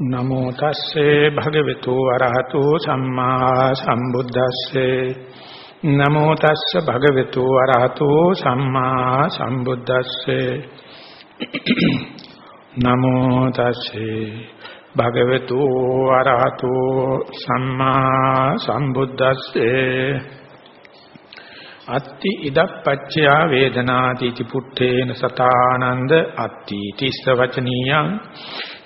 නමෝ තස්සේ භගවතු වරහතෝ සම්මා සම්බුද්දස්සේ. නමෝ තස්ස භගවතු වරහතෝ සම්මා සම්බුද්දස්සේ. නමෝ තස්සේ භගවතු වරහතෝ සම්මා සම්බුද්දස්සේ. අත්ති ඉදප්පච්චයා වේදනාති පුත්තේන සතානන්ද අත්ති තිස්ස වචනීයං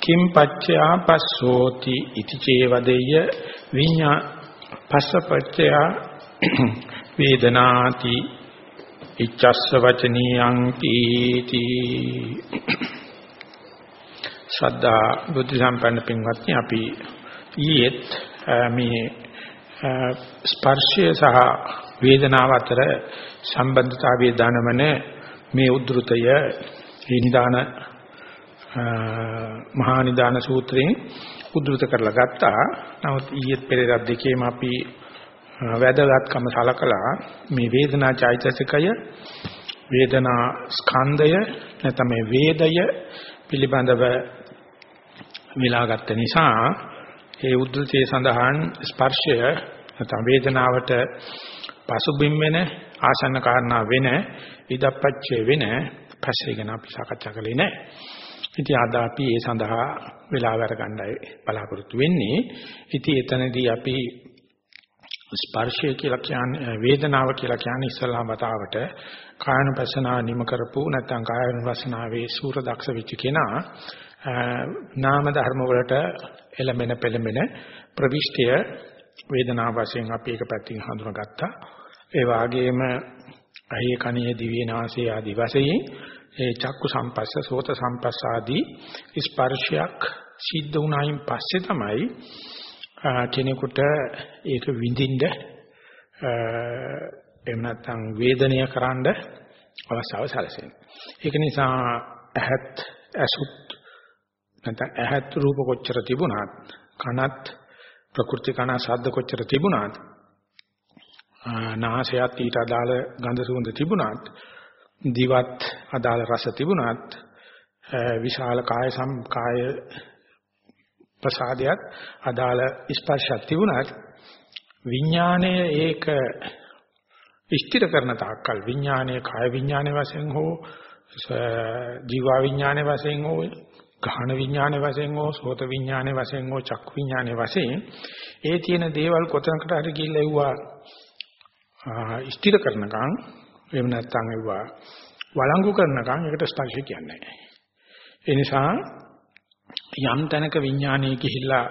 කිම් පච්චයා පස්සෝති ඉති චේවදෙය්‍ය විඤ්ඤා පස්සපච්චයා වේදනාති ඉච්ඡස්ස වචනීයං තීති ශ්‍රද්ධා බුද්ධ සම්පන්න පින්වත්නි අපි ඊයේත් මේ ස්පර්ශය සහ වේදනාව අතර සම්බන්ධතාවයේ දනවන මේ උද්ෘතය ඒ නිදාන මහා නිදාන සූත්‍රයෙන් උද්දෘත කරලා ගත්තා. නමුත් ඊයේත් පෙරේදා දෙකේම අපි වැදගත්කම සලකලා මේ වේදනා චෛතසිකය වේදනා ස්කන්ධය නැත්නම් මේ වේදය පිළිබඳව මිලාගත්ත නිසා ඒ උද්දෘතයේ සඳහන් ස්පර්ශය නැත්නම් වේදනාවට පසුබිම් වෙන ආසන්න කාරණා වෙන ඉදප්පච්චේ වෙන පස්සේ ගැන අපි සාකච්ඡා කළේ නැහැ. ඉතින් අද අපි ඒ සඳහා වෙලාව අරගන්නයි බලාපොරොත්තු වෙන්නේ. ඉතින් එතනදී අපි ස්පර්ශය කියලා කියන්නේ වේදනාව කියලා කියන්නේ ඉස්සල්ලාම වතාවට කායනුපස්සනාව නිම කරපු නැත්නම් කායනුපස්සනාවේ සූර දක්ෂ වෙච්ච කෙනා නාම ධර්ම වලට එළඹෙන පෙළඹෙන ප්‍රවිෂ්ඨය වේදනාව වශයෙන් අපි එක පැත්තකින් හඳුනාගත්තා. ඒ වාගේම අහේ කණේ දිවේ නාසයේ ආදි වශයෙන් ඒ චක්කු සම්පස්ස, සෝත සම්පස්ස ආදී ස්පර්ශයක් සිද්ධ වුණායින් පස්සේ තමයි කෙනෙකුට ඒක විඳින්න එහෙම නැත්නම් වේදනය කරන්න අවස්ථාව සැලසෙන්නේ. ඒක නිසා ඇහත් ඇසුත් නැත්නම් ඇහත් රූප කොච්චර තිබුණත් කනත් ප්‍රකෘති කන ශබ්ද කොච්චර තිබුණත් නාසයත් ඊට අදාළ ගඳ සුවඳ තිබුණත් දිවත් අදාළ රස තිබුණත් විශාල කාය සම් කාය ප්‍රසාදයක් අදාළ ස්පර්ශයක් තිබුණත් විඥාණය ඒක ස්ථිර කරන තාක්කල් විඥානයේ කාය විඥානයේ වශයෙන් හෝ ජීවා විඥානයේ වශයෙන් හෝ ගහන විඥානයේ වශයෙන් හෝ සෝත විඥානයේ වශයෙන් හෝ චක්කු විඥානයේ වශයෙන් ඒ තියෙන දේවල් කොතනකට හරි ගිහිල්ලා එවුවා ස්ථිර කරනකම් එහෙම නැත්නම් ඒවා වළංගු කරනකම් ඒකට ස්පර්ශය කියන්නේ නැහැ. ඒ නිසා යම් තැනක විඥානයේ ගිහිල්ලා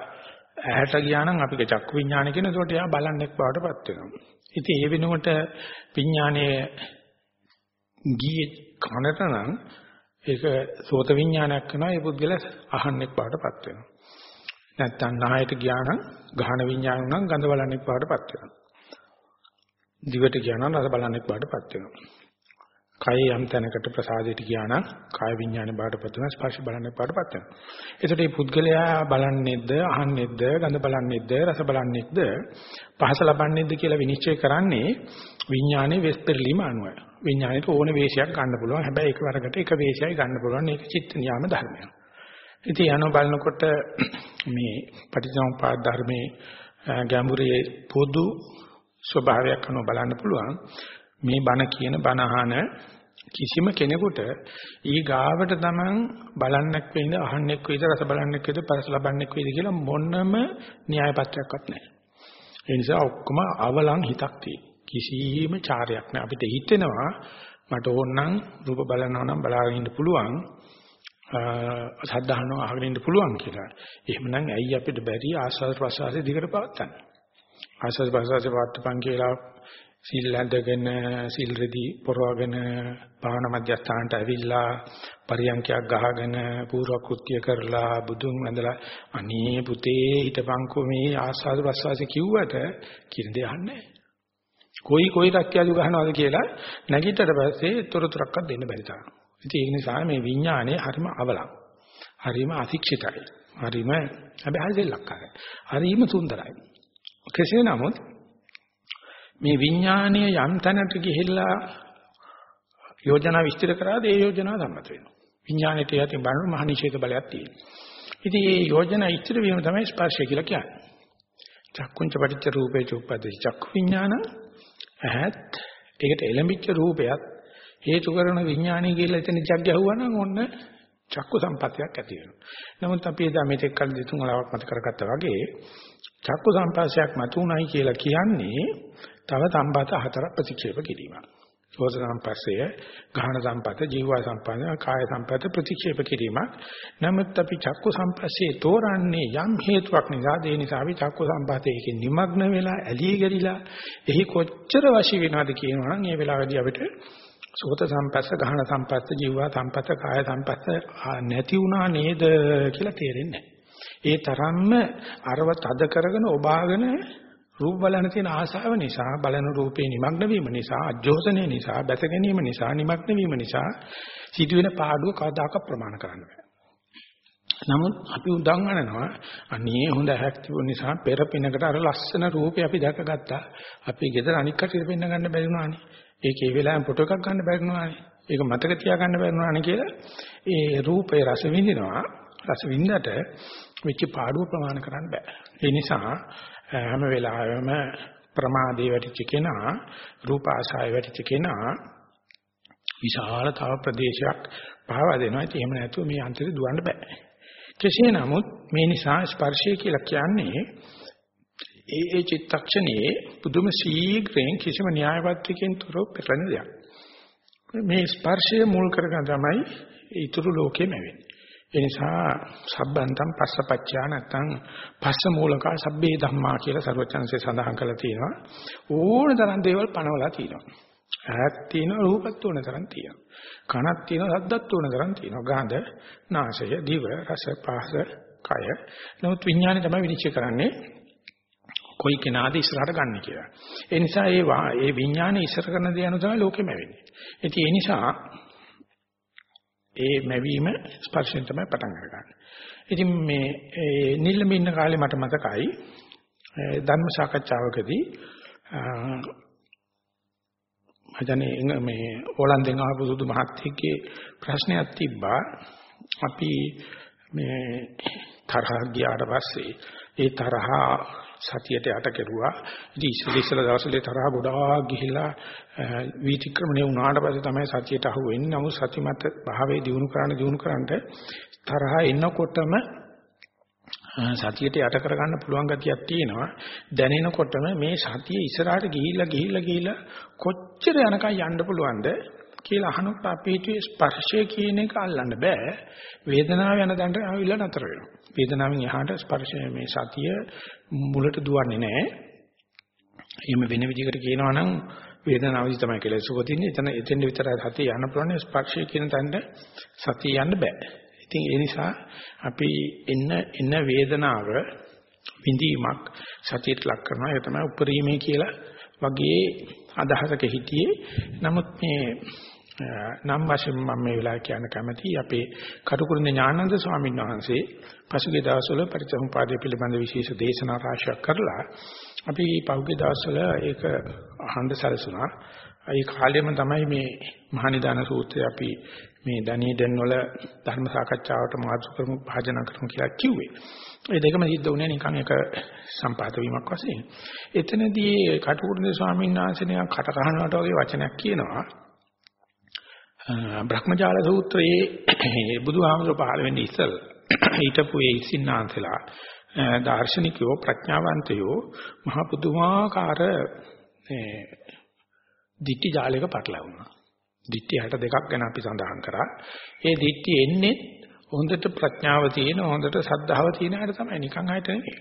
ඇහැට ගියා නම් අපිට චක්කු විඥානය කියන ඒකට එයා බලන්නෙක් බවටපත් වෙනවා. ඉතින් ඒ වෙනුවට විඥානයේ ගියේ කනට නම් ඒක සෝත විඥානයක් කරනවා ඒ පුද්ගල අහන්නෙක් බවටපත් වෙනවා. නැත්තම් නායට ගියා නම් ගහන විඥාන නම් ගඳ බලන්නෙක් බවටපත් වෙනවා. දිවට ගියා නම් රස බලන්නෙක් බාටපත් වෙනවා. කය යම් තැනකට ප්‍රසාදයට ගියා නම් කාය විඥානේ බාටපත් වෙනවා ස්පර්ශ බලන්නෙක් බාටපත් වෙනවා. ඒකට මේ පුද්ගලයා බලන්නේද, අහන්නේද, ගඳ බලන්නේද, රස බලන්නේද, පහස ලබන්නේද කියලා විනිශ්චය කරන්නේ විඥානේ වෙස් පෙරලීම අනුව. විඥානේට ඕන වේශයක් ගන්න පුළුවන්. හැබැයි එකවරකට එක වේශයයි ගන්න පුළුවන්. ඒක චිත්ත නියාම ධර්මයක්. ඉතින් යන බලනකොට මේ පටිච්චසමුපාද ධර්මයේ ගැඹුරේ පොදු ස්වභාවයක් අනුව බලන්න පුළුවන් මේ බණ කියන බණ අහන කිසිම කෙනෙකුට ඊ ගාවට තමන් බලන්නක් වෙයිද අහන්නෙක් වෙයිද රස බලන්නෙක් වෙයිද පරස ලබන්නෙක් වෙයිද කියලා මොනම න්‍යාය පත්‍රයක්වත් නැහැ. ඒ නිසා ඔක්කොම අවලං හිතක් තියෙන. කිසිම චාරයක් නැහැ. අපිට හිතෙනවා මට ඕනනම් රූප බලනවා නම් බලාගෙන ඉන්න පුළුවන්. සද්ධාහනව අහගෙන ඉන්න පුළුවන් කියලා. එහෙමනම් ඇයි අපිට බැරි ආස්වාද ප්‍රසවාසයේ දිගට පවත්තන්නේ? ආස්වාද ප්‍රසවාසයේ පවත්තපන් කියලා සිල් ඇඳගෙන සිල් රෙදි පොරවගෙන භාවනා මධ්‍යස්ථානට ඇවිල්ලා පරියන්කයක් ගහගෙන පූර්ව කෘත්‍ය කරලා බුදුන් වැඳලා අනේ පුතේ හිටපන්කෝ මේ ආස්වාද ප්‍රසවාසය කිව්වට කියන දේ අහන්නේ කොයි කොයි රක්කියලු ගහනවාද කියලා නැගිටට පස්සේ තොරතුරක්වත් දෙන්න බැරි තරම්. ඉතින් ඒ නිසා මේ විඥානයේ හරිම අවලං. හරිම අශික්ෂිතයි. හරිම හැබැයි හරි දෙලක්කාරයි. හරිම සුන්දරයි. කෙසේ නමුත් මේ විඥානීය යම් තැනට ගිහිල්ලා යෝජනා විස්තර කරාද ඒ යෝජනාව සම්මත වෙනවා. විඥාණයට යටින් බලන මහනිෂේධ බලයක් තියෙනවා. ඉතින් මේ යෝජනා ඉතිරි වීම තමයි ස්පර්ශය කියලා කියන්නේ. චක්කුංච පටිච්ච රූපේ චුප්පදී චක්කු විඥාන ඇහත් ඒකට එළඹිච්ච රූපයත් හේතු කරන විඥානය කියලා එතන ජග් ගැහුවා ඔන්න චක්කු සම්පත්තියක් ඇති වෙනවා. නමුත් අපි එදා මෙතෙක් කල දෙතුන් වලවක් මත කරගත්තා වගේ චක්කු සම්පස්සයක් මතුණයි කියලා කියන්නේ තව සම්පත හතර ප්‍රතික්ෂේප කිරීමක්. සෝත සම්පස්සය, ගාහන සම්පත, ජීව සම්පත, කාය සම්පත ප්‍රතික්ෂේප කිරීමක්. නමුත් අපි චක්කු සම්පස්සේ තෝරන්නේ යම් හේතුවක් නිසා ඒ නිසා අපි චක්කු සම්පතයේ නිමග්න වෙලා ඇලී ගරිලා එහි කොච්චර වශි වෙනවද කියනවා නම් ඒ වෙලාවේදී අපිට සෝත සම්පස්ස, ගාහන සම්පස්ස, ජීව සම්පත, කාය සම්පත නැති වුණා නේද කියලා තේරෙන්නේ ඒ තරම්ම අරව තද කරගෙන ඔබාගෙන රූප බලන තියෙන ආශාව නිසා බලන රූපේ නිමග්න වීම නිසා අජෝසනය නිසා බැස ගැනීම නිසා නිමග්න වීම නිසා සිදුවෙන පාඩුව කවදාක ප්‍රමාණ කරන්න බෑ. නමුත් අපි උදන් අනනවා අනේ හොඳ හැක් තිබුණ නිසා පෙර පිනකට අර ලස්සන රූපේ අපි දැකගත්තා. අපි ගෙදර අනික් කටියට පෙන්න ගන්න බැරි වුණානේ. ඒකේ වෙලාවෙන් ෆොටෝ එකක් ගන්න බැරි වුණානේ. ඒක මතක තියාගන්න බැරි වුණානේ කියලා ඒ රූපේ රස විඳිනවා. රස විඳට වෙච්ච පාඩුව ප්‍රමාණ කරන්න බෑ. ඒ නිසා හැම වෙලාවෙම ප්‍රමාදේ වැටිච්ච කෙනා රූප ආසාය වැටිච්ච කෙනා විශාල තව ප්‍රදේශයක් පහවා දෙනවා. ඉතින් එහෙම නැතුව මේ අන්තරේ දුවන්න බෑ. කෙසේ නමුත් මේ නිසා ස්පර්ශය කියලා කියන්නේ ඒ ඒ චිත්තක්ෂණයේ පුදුම ශීඝ්‍රයෙන් කිසිම න්‍යායපත්‍රකින් තොරව පෙරණ දෙයක්. මේ ස්පර්ශය මුල් කරගෙන තමයි ඊතුරු ලෝකෙම වෙන්නේ. ඒ නිසා සබ්බන්තම් පස්සපච්චා නැත්තම් පස්ස මූලක සබ්බේ ධම්මා කියලා සර්වචන්සේ සඳහන් කරලා තියෙනවා. ඕන තරම් දේවල් පනවලා තියෙනවා. ඇහක් තියෙනවා රූපත් ඕන තරම් තියෙනවා. කනක් තියෙනවා සද්දත් ඕන තරම් තියෙනවා. ගඳ නාසය දිව රස පහස කය. නමුත් විඥානය තමයි විනිශ්චය කරන්නේ කොයි කෙනාද ඉස්සරහට ගන්න කියලා. ඒ නිසා ඒ ඒ විඥානය ඉස්සර කරන දේ අනුව තමයි ලෝකෙම වෙන්නේ. ඉතින් ඒ නිසා ඒ මැවීම ස්පර්ශයෙන් තමයි පටන් අරගන්නේ. ඉතින් මේ නිල්ලම ඉන්න කාලේ මට මතකයි ධර්ම සාකච්ඡාවකදී මචනේ මේ ඕලන්දෙන් ආපු සුදු මහත්තයෙක්ගේ ප්‍රශ්නයක් තිබ්බා අපි මේ තරහ ගියාට පස්සේ ඒ තරහ සතියට යට කෙරුවා. ඉතින් ඉස්සෙල්ලා ඉස්සෙල්ලා දවස්වල තරහ ගොඩාක් ගිහිලා වීතික්‍රමණය වුණාට පස්සේ තමයි සතියට අහු වෙන්නේ. නමුත් සතිමත් භාවයේ දිනු කරන්න දිනු කරන්නට තරහ එනකොටම සතියට යට කරගන්න පුළුවන් ගතියක් තියෙනවා. දැනෙනකොටම මේ සතිය ඉස්සරහට ගිහිල්ලා ගිහිල්ලා ගිහිල්ලා කොච්චර යනකම් යන්න පුළුවන්ද කියලා අහනකොට අපි හිතුවේ ස්පර්ශය කියන එක අල්ලන්න බෑ. වේදනාව යන දණ්ඩ ආවිල්ලා නතර වෙනවා. වේදනාවෙන් එහාට ස්පර්ශය මේ සතිය මුලට දුවන්නේ නැහැ. එහෙම වෙන විදිහකට කියනවා නම් වේදනාවදි තමයි කියලා සුපතින්නේ. එතන එතෙන් විතරයි සතිය යන්න පුළුවන් ස්පර්ශය කියන තැනට සතිය යන්න බෑ. ඉතින් ඒ නිසා අපි එන්න එන වේදනාව විඳීමක් සතියට ලක් කරනවා. ඒ තමයි උපරිමේ කියලා වගේ අදහසක හිටියේ. නමුත් මේ නම් වශයෙන් මම මේ වෙලාවේ කියන්න කැමති අපේ කටුකුරුඳ ඥානන්ද ස්වාමීන් වහන්සේ පසුගිය දවස්වල පරිත්‍යාග පිළිබඳ විශේෂ දේශනා රාශියක් කරලා අපි පහුගිය දවස්වල ඒක අහන්න සැලසුණා. ඒ කාලෙම තමයි මේ මහනිදාන සූත්‍රය අපි මේ දණී දෙන් වල ධර්ම සාකච්ඡාවට මාතෘ කරමු භාජන කරමු කියලා කිව්වේ. ඒ දෙකම සිද්ධ වුණේ නිකන් එක සම්පාත වීමක් වශයෙන්. එතනදී කටුකුරුඳ ස්වාමීන් වහන්සේ නිකන් කට කහනවට වගේ වචනයක් කියනවා. බ්‍රහ්මජාල සූත්‍රයේ බුදුහාමුදුර පහළ වෙන්නේ ඉස්සල් හිටපු ඒ ඉසින්නාන්තලා දාර්ශනිකයෝ ප්‍රඥාවන්තයෝ මහ පුදුමාකාර දිට්ටි ජාලයක පටලවුණා. දිට්ටි 62ක් ගැන අපි සඳහන් කරා. ඒ දිට්ටි එන්නේ හොඳට ප්‍රඥාව තියෙන හොඳට සද්ධාව තියෙන අයට තමයි නිකන් අයට නෙවෙයි.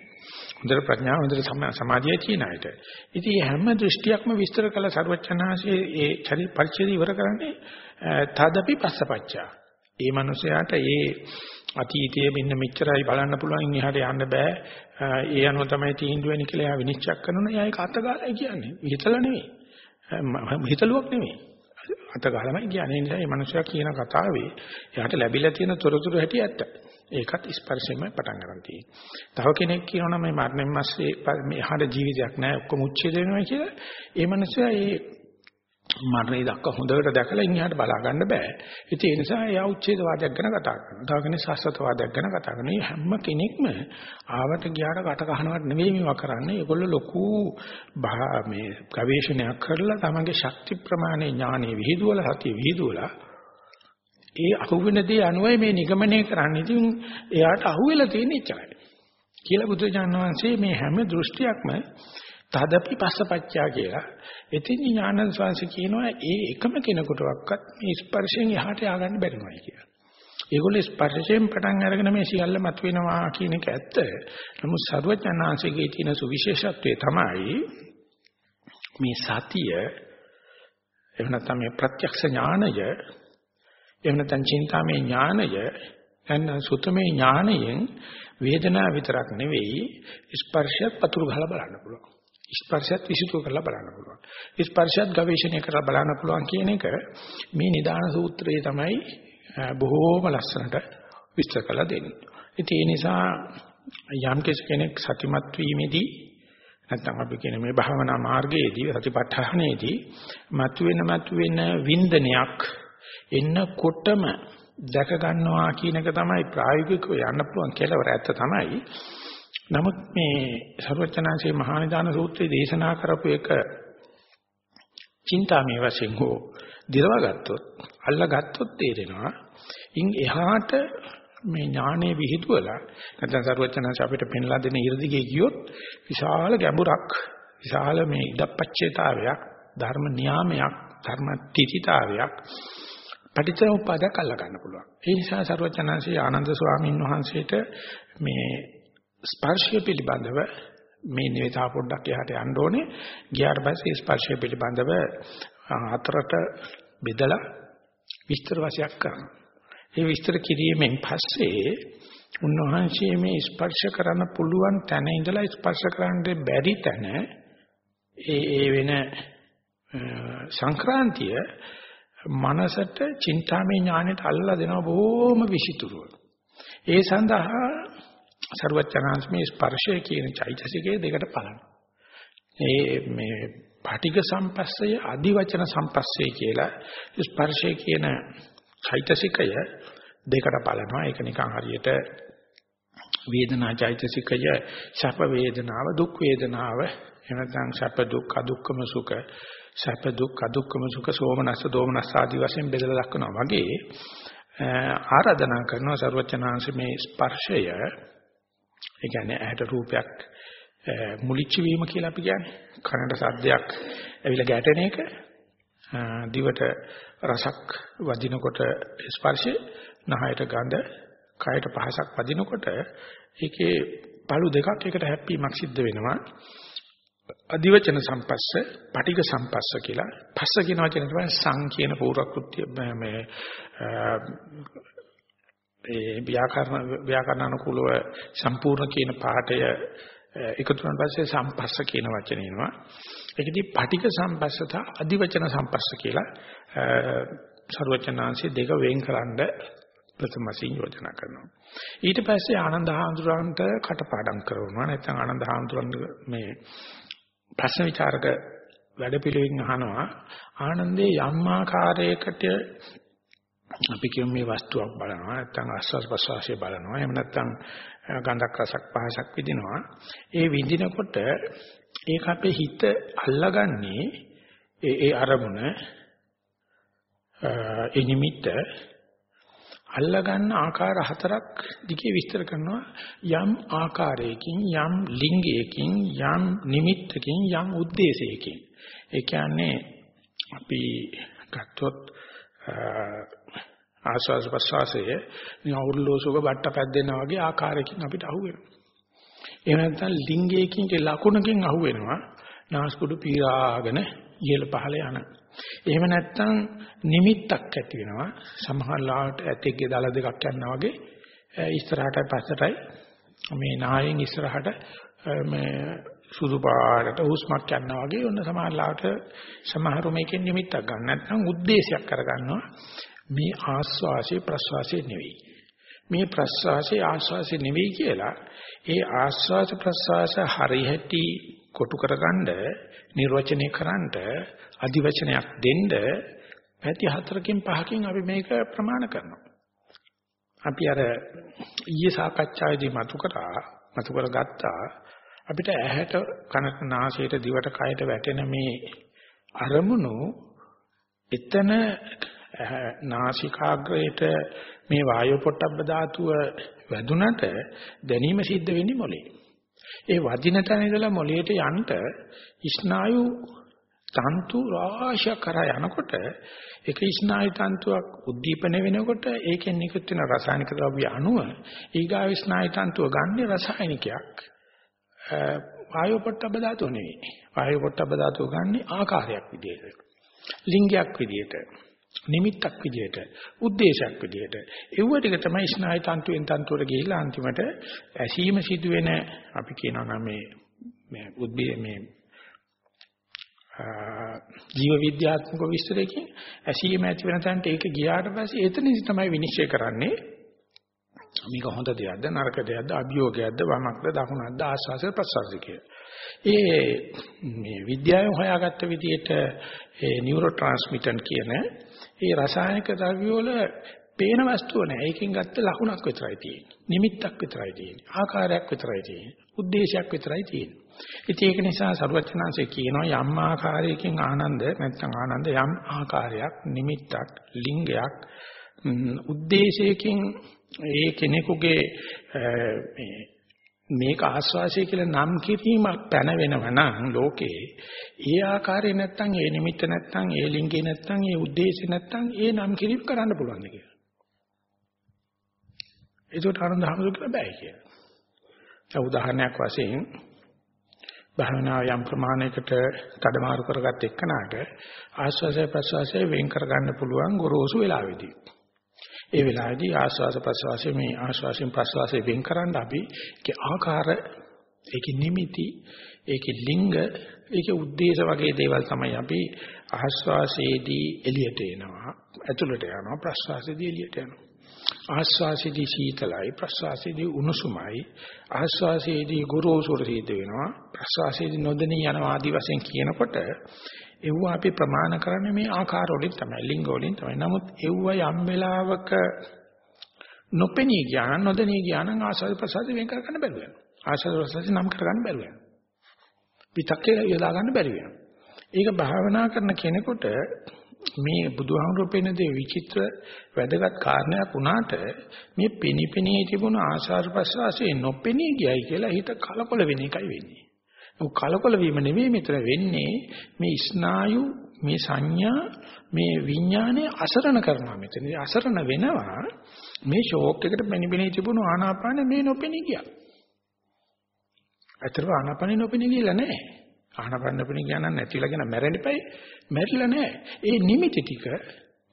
හොඳට ප්‍රඥාව හොඳට සමාධිය තියෙන අයට. ඉතින් හැම දෘෂ්ටියක්ම විස්තර කළ සර්වචනාංශයේ ඒ චරි පරිච්ඡේදය ඉවර කරන්නේ තදපි පස්සපච්චා. ඒ මනුස්සයාට ඒ අතීතයේ මෙන්න මෙච්චරයි බලන්න පුළුවන් ඉහට යන්න බෑ. ඒ අනුව තමයි තීන්දුව වෙන්නේ කියලා එයා විනිශ්චය කරනවා. එයා ඒක අතගාලා කියන්නේ. හිතලා නෙවෙයි. හිතලුවක් නෙවෙයි. අතගාලමයි කියන්නේ. ඒ නිසා මේ මනුස්සයා කියන කතාවේ එයාට ලැබිලා තියෙන තොරතුරු හැටි ඇත්ත. ඒකත් ස්පර්ශයෙන්ම පටන් ගන්න තියෙන්නේ. තව කෙනෙක් කියනවා නම් මේ මරණයන් පස්සේ මේ එහාට ජීවිතයක් නැහැ ඔක්කොම උච්ඡේද වෙනවා කියලා. ඒ මනුස්සයා ඒ මරණය දක්වා හොඳට දැකලා ඉන්නහට බලා ගන්න බෑ. ඉතින් ඒ නිසා එයා උච්ඡේදවාදයක් ගැන කතා කරනවා. තව කෙනෙක් සාස්ත්‍රවාදයක් ගැන කතා කරනවා. මේ හැම කෙනෙක්ම ආවට ගියාට කට කහනවට නෙවෙයි මේවා කරන්නේ. ඒගොල්ලෝ ලොකු මේ ගවේෂණයක් කරලා තමගේ ශක්ති ප්‍රමාණය ඥානෙ විහිදුවලා සතිය විහිදුවලා ඒ අහුවෙන දේ අනුවයි මේ නිගමනය කරන්නේ. ඉතින් එයාට අහුවෙලා තියෙන ඉච්චරයි. කියලා බුදුජානක වහන්සේ මේ හැම දෘෂ්ටියක්ම තදපි පස්සපච්චා කියලා. එතින් ඥානන් ස්වාංශ කියනවා ඒ එකම කෙනෙකුටවත් මේ ස්පර්ශයෙන් එහාට ය아가න්න බැරි නෝයි කියලා. ඒගොල්ලෝ ස්පර්ශයෙන් පටන් අරගෙන මේ සියල්ල මතුවෙනවා කියන එක ඇත්ත. නමුත් සර්වඥාන්සේගේ තියෙන සුවිශේෂත්වය තමයි මේ සතිය එහෙම නැත්නම් මේ ප්‍රත්‍යක්ෂ ඥානය එහෙම නැත්නම් චින්තාමය ඥානය නැත්නම් සුතමේ ඥානයෙන් වේදනාව විතරක් නෙවෙයි ස්පර්ශයත් පතුරු ගහලා බලන්න පුළුවන්. ස්පර්ශයත් විසිතු කරලා බලන්න පුළුවන්. ස්පර්ශයත් ගවේෂණය කරලා බලන්න පුළුවන් කියන එක මේ නිදාන සූත්‍රයේ තමයි බොහෝම ලස්සනට විස්තර කරලා දෙන්නේ. ඉතින් ඒ නිසා යම් කෙනෙක් සතිමත් වීමේදී නැත්නම් අපි කියන මේ භාවනා මාර්ගයේදී සතිපට්ඨානයේදී මතුවෙන මතුවෙන වින්දනයක් එන්නකොටම දැක ගන්නවා කියන එක තමයි ප්‍රායෝගිකව යන්න පුළුවන් කෙලවර ඇත්ත තමයි. නමුත් මේ ਸਰවචනාංශේ මහානිදාන සූත්‍රයේ දේශනා කරපු එක චින්තාමය වශයෙන් හෝ දිරවගත්තොත් අල්ලගත්තොත් තේරෙනවා ඉන් එහාට මේ ඥානයේ විහිදුවලා නැත්නම් ਸਰවචනාංශ අපිට පෙන්ලා දෙන 이르දිගේ කියොත් විශාල ගැඹුරක් විශාල මේ ඉදප්පච්චේතාවයක් ධර්ම නියාමයක් ධර්ම තිතිතාවයක් පටිච්චසමුප්පාදයක් අල්ල ගන්න පුළුවන්. ඒ නිසා ਸਰවචනාංශී ආනන්ද ස්වාමීන් වහන්සේට මේ ස්පර්ශය පිළිබඳව මේ නිවිතා පොඩ්ඩක් එහාට යන්න ඕනේ. ගියාට පස්සේ ස්පර්ශය පිළිබඳව හතරට බෙදලා විස්තර වශයෙන් කරනවා. මේ විස්තර කිරීමෙන් පස්සේ උන්වහන්සේ මේ ස්පර්ශ කරන්න පුළුවන් තැන ඉඳලා ස්පර්ශ කරන්න බැරි තැන ඒ ඒ වෙන සංක්‍රාන්තිය මනසට චින්තාමය ඥානෙට අල්ලලා දෙනවා බොහොම විසිතුරුව. ඒ සඳහා සරුවචනාංශ මේ ස්පර්ශය කියන චෛතසිකයේ දෙකට බලනවා. ඒ මේ පාටික සම්පස්සය আদি වචන සම්පස්සය කියලා ස්පර්ශය කියන චෛතසිකය දෙකට බලනවා. ඒක නිකන් හරියට වේදනා චෛතසිකය සැප වේදනාව දුක් වේදනාව එනතන් සැප දුක් අදුක්කම සුඛ සැප දුක් අදුක්කම සුඛ සෝමනස්ස දෝමනස්ස ආදී වශයෙන් බෙදලා දක්වනවා වගේ ආරාධනා කරනවා ਸਰවචනාංශ මේ ස්පර්ශය ඒ කියන්නේ ඇහැට රූපයක් මුලිච්ච වීම කියලා අපි කියන්නේ. කනට සද්දයක් ඇවිල්ලා ගැටෙන එක. දිවට රසක් වදිනකොට ස්පර්ශය, නහයට ගඳ, කයට පහසක් වදිනකොට ඒකේ පළු දෙකක් එකට හැප්පීමක් සිද්ධ වෙනවා. අදිවචන සම්පස්ස, පටිඝ සම්පස්ස කියලා. පස්ස කියන වචනේ තමයි සං කියන පූර්වකෘත්‍ය මේ ඒ ව්‍යාකරණ ව්‍යාකරණ අනුකූලව සම්පූර්ණ කියන පාඩය එකතු වුණාට පස්සේ සම්පස්ස කියන වචනේ එනවා. ඒකදී පටික සම්පස්සත අධිවචන සම්පස්ස කියලා ਸਰවචනාංශයේ දෙක වෙන්කරනද ප්‍රථම වශයෙන් යෝජනා කරනවා. ඊට පස්සේ ආනන්ද හාමුදුරන්ට කටපාඩම් කරනවා. නැත්නම් ආනන්ද හාමුදුරන් මේ ප්‍රශ්න විචාරක වැඩපිළිවෙලින් අහනවා ආනන්දේ යම් ආකාරයකට අපි කියමු මේ වස්තුවක් බලනවා නැත්නම් ආස්වාස් ප්‍රසවාසය බලනවා එහෙම නැත්නම් ගන්ධක් රසක් පහසක් විඳිනවා. ඒ විඳිනකොට ඒක අපේ හිත අල්ලගන්නේ ඒ ඒ අරමුණ ඒ නිමිත්ත අල්ලගන්න ආකාර හතරක් දිගේ විස්තර කරනවා. යම් ආකාරයකින් යම් ලිංගයකින් යම් නිමිත්තකින් යම් ಉದ್ದೇಶයකින් ඒ කියන්නේ අපි ගත්තොත් ආස්වාස ප්‍රස්වාසය නිකන් උර්ලෝසුක බට්ට පැද්දෙනා වගේ ආකාරයකින් අපිට අහුවෙනවා. එහෙම නැත්නම් ලිංගයකින් ඒ ලකුණකින් අහුවෙනවා. නාස්පුඩු පීරාගෙන ඉහළ පහළ යන. එහෙම නැත්නම් නිමිත්තක් ඇති වෙනවා. සමහර ලාට ඇතෙක්ගේ දල දෙකක් යනවා වගේ ඉස්සරහටයි පස්සටයි මේ නායෙන් ඉස්සරහට මේ සුදු පාටට හුස්මක් යනවා වගේ ඔන්න සමහරලාට සමහරු මේකෙන් නිමිත්තක් ගන්න නැත්නම් ಉದ್ದೇಶයක් කරගන්නවා මේ ආස්වාසේ ප්‍රස්වාසේ නෙවෙයි. මේ ප්‍රස්වාසේ ආස්වාසේ නෙවෙයි කියලා ඒ ආස්වාස ප්‍රස්වාස හරියටි කොටු කරගන්න නිර්වචනය කරන්නට අදිවචනයක් දෙන්න පැති හතරකින් පහකින් අපි මේක ප්‍රමාණ කරනවා. අපි අර ඊයේ සාකච්ඡාවේදී මතු කරා මතු කරගත්තා අපිට ඇහැට කනට නාසයට දිවට කයට වැටෙන මේ අරමුණු එතන නාසිකාග්‍රයට මේ වායු පොට්ටබ්බ ධාතුව වැදුනට දැනීම සිද්ධ වෙන්නේ මොලේ. ඒ වදින තැන ඉඳලා මොලේට යන්න ස්නායු තන්තු රාශිය කරා යනකොට එක ස්නායු තන්තුවක් උද්දීපන වෙනකොට ඒකෙන් නිකුත් වෙන රසායනික ද්‍රව්‍ය අණුව ඊගාව ස්නායු තන්තුව ගන්න රසායනිකයක්. වායු පොට්ටබ්බ ධාතුව නෙවෙයි. වායු පොට්ටබ්බ ධාතුව ගන්න ආකාරයක් විදිහට. ලිංගයක් විදිහට. නිමිත්තක් විදියට උද්දේශයක් විදියට. එව්ව ටික තමයි ස්නායු තන්තුෙන් තන්තුවට ගිහිලා අන්තිමට ඇසීම සිදුවෙන අපි කියනවා නම් මේ මේ උද්භේ මේ ජීව විද්‍යාත්මක විස්තරයකින් ඇසීම ඇති වෙන තැනට ඒක ගියාට පස්සේ එතනදි තමයි විනිශ්චය කරන්නේ. මේක හොඳ දෙයක්ද නරක දෙයක්ද අභියෝගයක්ද වමක්ද දකුණක්ද ආස්වාසය ප්‍රසවාසය ඒ මේ විද්‍යාවෙන් හොයාගත්ත විදිහට ඒ නියුරෝ ට්‍රාන්ස්මිටර් කියන ඒ රසායනික ද්‍රව්‍ය වල පේන වස්තුව නෑ. ඒකෙන් ගත්ත ලකුණක් විතරයි තියෙන්නේ. නිමිත්තක් විතරයි තියෙන්නේ. ආකාරයක් විතරයි තියෙන්නේ. ಉದ್ದೇಶයක් විතරයි තියෙන්නේ. ඉතින් ඒක නිසා සරුවචනාංශය කියනවා යම් ආකාරයකින් ආනන්ද නැත්නම් ආනන්ද යම් ආකාරයක් නිමිත්තක් ලිංගයක් ಉದ್ದೇಶයකින් ඒ කෙනෙකුගේ මේ මේක ආස්වාසිය කියලා නම් කිරීමක් පැන වෙනවා නම් ලෝකේ ඒ ආකාරය නැත්තම් ඒ නිමිත්ත නැත්තම් ඒ ලිංගේ නැත්තම් ඒ ಉದ್ದೇಶ නැත්තම් ඒ නම් කිරීම කරන්න පුළුවන් දෙයක්. ඒකට ආනන්ද හැමදෙයක් කියලා බෑ කියලා. දැන් උදාහරණයක් වශයෙන් භාවනාව යම් ප්‍රමාණයකට මාරු කරගත් එක්කනාට ආස්වාසය ප්‍රසවාසය වෙන් කරගන්න පුළුවන් ගොරෝසු වෙලාවෙදී. ඒ වෙලාවේදී ආස්වාස ප්‍රසවාසය මේ ආස්වාසයෙන් ප්‍රසවාසය වෙන් කරන්න අපි ඒකේ ආකාර ඒකේ නිමිති ඒකේ ලිංග ඒකේ ಉದ್ದೇಶ වගේ දේවල් තමයි අපි ආස්වාසයේදී එළියට එනවා ඇතුළට යනවා ප්‍රසවාසයේදී එළියට යනවා ආස්වාසයේදී සීතලයි ප්‍රස්වාසයේදී උණුසුමයි ආස්වාසයේදී ගුරුසුර සිද්ධ වෙනවා ප්‍රස්වාසයේදී නොදෙනී යනවා ආදි වශයෙන් කියනකොට එව්ව අපි ප්‍රමාණ කරන්නේ මේ ආකාර වලින් තමයි ලිංග වලින් තමයි. නමුත් එව්ව යම් වෙලාවක නොපෙනී ඥාන නොදෙනී ඥාන ආස්වාද ප්‍රසාද වෙන් කර ගන්න බැරුව යනවා. ආස්වාද ප්‍රසාද නම් කර ගන්න බැරුව යනවා. පිටක්කේ යොදා ගන්න බැරි වෙනවා ඒක භාවනා කරන කෙනෙකුට මේ බුදුහාමුදුරු පෙන්න දේ විචිත්‍ර වැදගත් කාරණයක් වුණාට මේ පෙනිපෙනී තිබුණ ආශාර ප්‍රසවාසයේ නොපෙනී ගියයි කියලා හිත කලකොල වෙන එකයි වෙන්නේ. ਉਹ කලකොල වීම නෙවෙයි මෙතන වෙන්නේ මේ ස්නායු මේ සංඥා මේ විඥානය අසරණ කරනවා මෙතන. අසරණ වෙනවා මේ ෂෝක් එකට පෙනිපෙනී තිබුණු ආනාපාන මේ නොපෙනී ගියා. අතර ආනාපානෙ නොපෙනී ගියලා නැහැ. ආහනපන්න පිණි කියනනම් නැතිලා කියන මැරෙන්න එපයි. මැරිලා නැහැ. ඒ නිමිති ටික,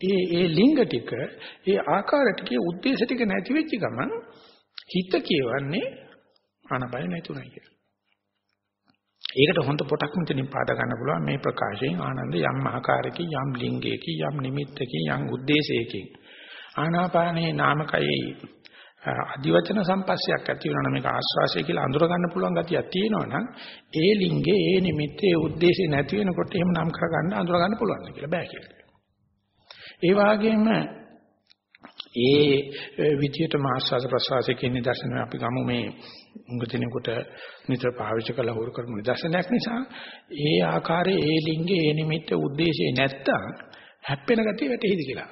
ඒ ඒ ලිංග ටික, ඒ ආකාර ටිකේ ಉದ್ದೇಶ ටික නැති වෙච්ච ගමන් හිත කියවන්නේ ආනපන නැතුණයි කියලා. ඒකට හොඳ පොතක් මෙතනින් පාද ගන්න පුළුවන් මේ ප්‍රකාශයෙන් ආනන්ද යම් ආකාරයකින් යම් ලිංගයකින් යම් නිමිත්තකින් යම් ಉದ್ದೇಶයකින් ආනාපානේ නාමකයේ අදිවචන සම්පස්සයක් ඇති වෙනවා නම් මේක ආස්වාසය කියලා අඳුර ගන්න පුළුවන් ගතියක් තියෙනවා නම් ඒ ලිංගේ ඒ නිමිත්තේ ಉದ್ದೇಶය නැති වෙනකොට එහෙම නම් කර ගන්න අඳුර ගන්න පුළුවන් කියලා බෑ කියලා. ඒ වගේම ඒ විදියට මාස්වාස ප්‍රසවාසයේ කියන දර්ශනය අපි ගමු මේ මුගතිනෙකුට නිතර පාවිච්චි කළ හුරු කරමු දර්ශනයක් නිසා ඒ ආකාරයේ ඒ ලිංගේ ඒ නිමිත්තේ ಉದ್ದೇಶේ නැත්තම් හැප්පෙන ගතිය වැටෙයිද කියලා.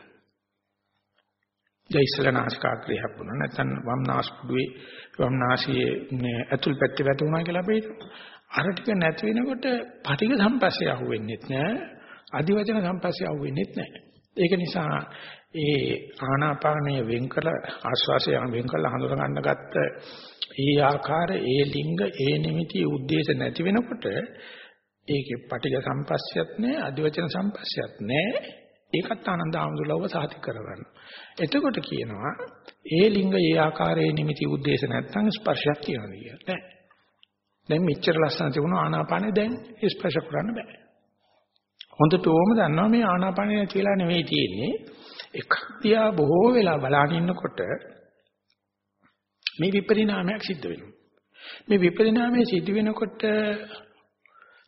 දැන් ඉස්සලා නාසිකාග්‍රේ හැප්පුණා නැත්නම් වම් නාස්පුඩුවේ වම් නාසියේ මේ ඇතුල් පැත්තේ වැටුණා කියලා අපි අර ටික නැති වෙනකොට පටික සම්පස්සේ අහුවෙන්නේත් නැහැ අදිවචන සම්පස්සේ අහුවෙන්නේත් නැහැ ඒක නිසා ඒ ආනාපානය වෙන් කළ ආශ්වාසය වෙන් කළ හඳුන ගන්නගත්ත ඒ ආකාර ඒ ලිංග ඒ නිමිති උද්දේශ නැති වෙනකොට ඒකේ පටිඝ සම්පස්සයත් නැහැ අධිවචන සම්පස්සයත් නැහැ ඒකත් ආනන්ද ආමඳුලව සාති කරගන්න. එතකොට කියනවා ඒ ලිංග ඒ ආකාරයේ නිමිති උද්දේශ නැත්නම් ස්පර්ශයක් කියනවා කියන්නේ. දැන් මෙච්චර ලස්සන තිබුණා ආනාපානෙ දැන් ස්පර්ශ කරන්න බෑ. හොඳට ඕම දන්නවා මේ ආනාපානෙ කියලා නෙවෙයි තියෙන්නේ එකක් තියා බොහෝ වෙලා බලාගෙන ඉන්නකොට මේ විපරිණාමයක් සිද්ධ වෙනවා. මේ විපරිණාමය සිද්ධ වෙනකොට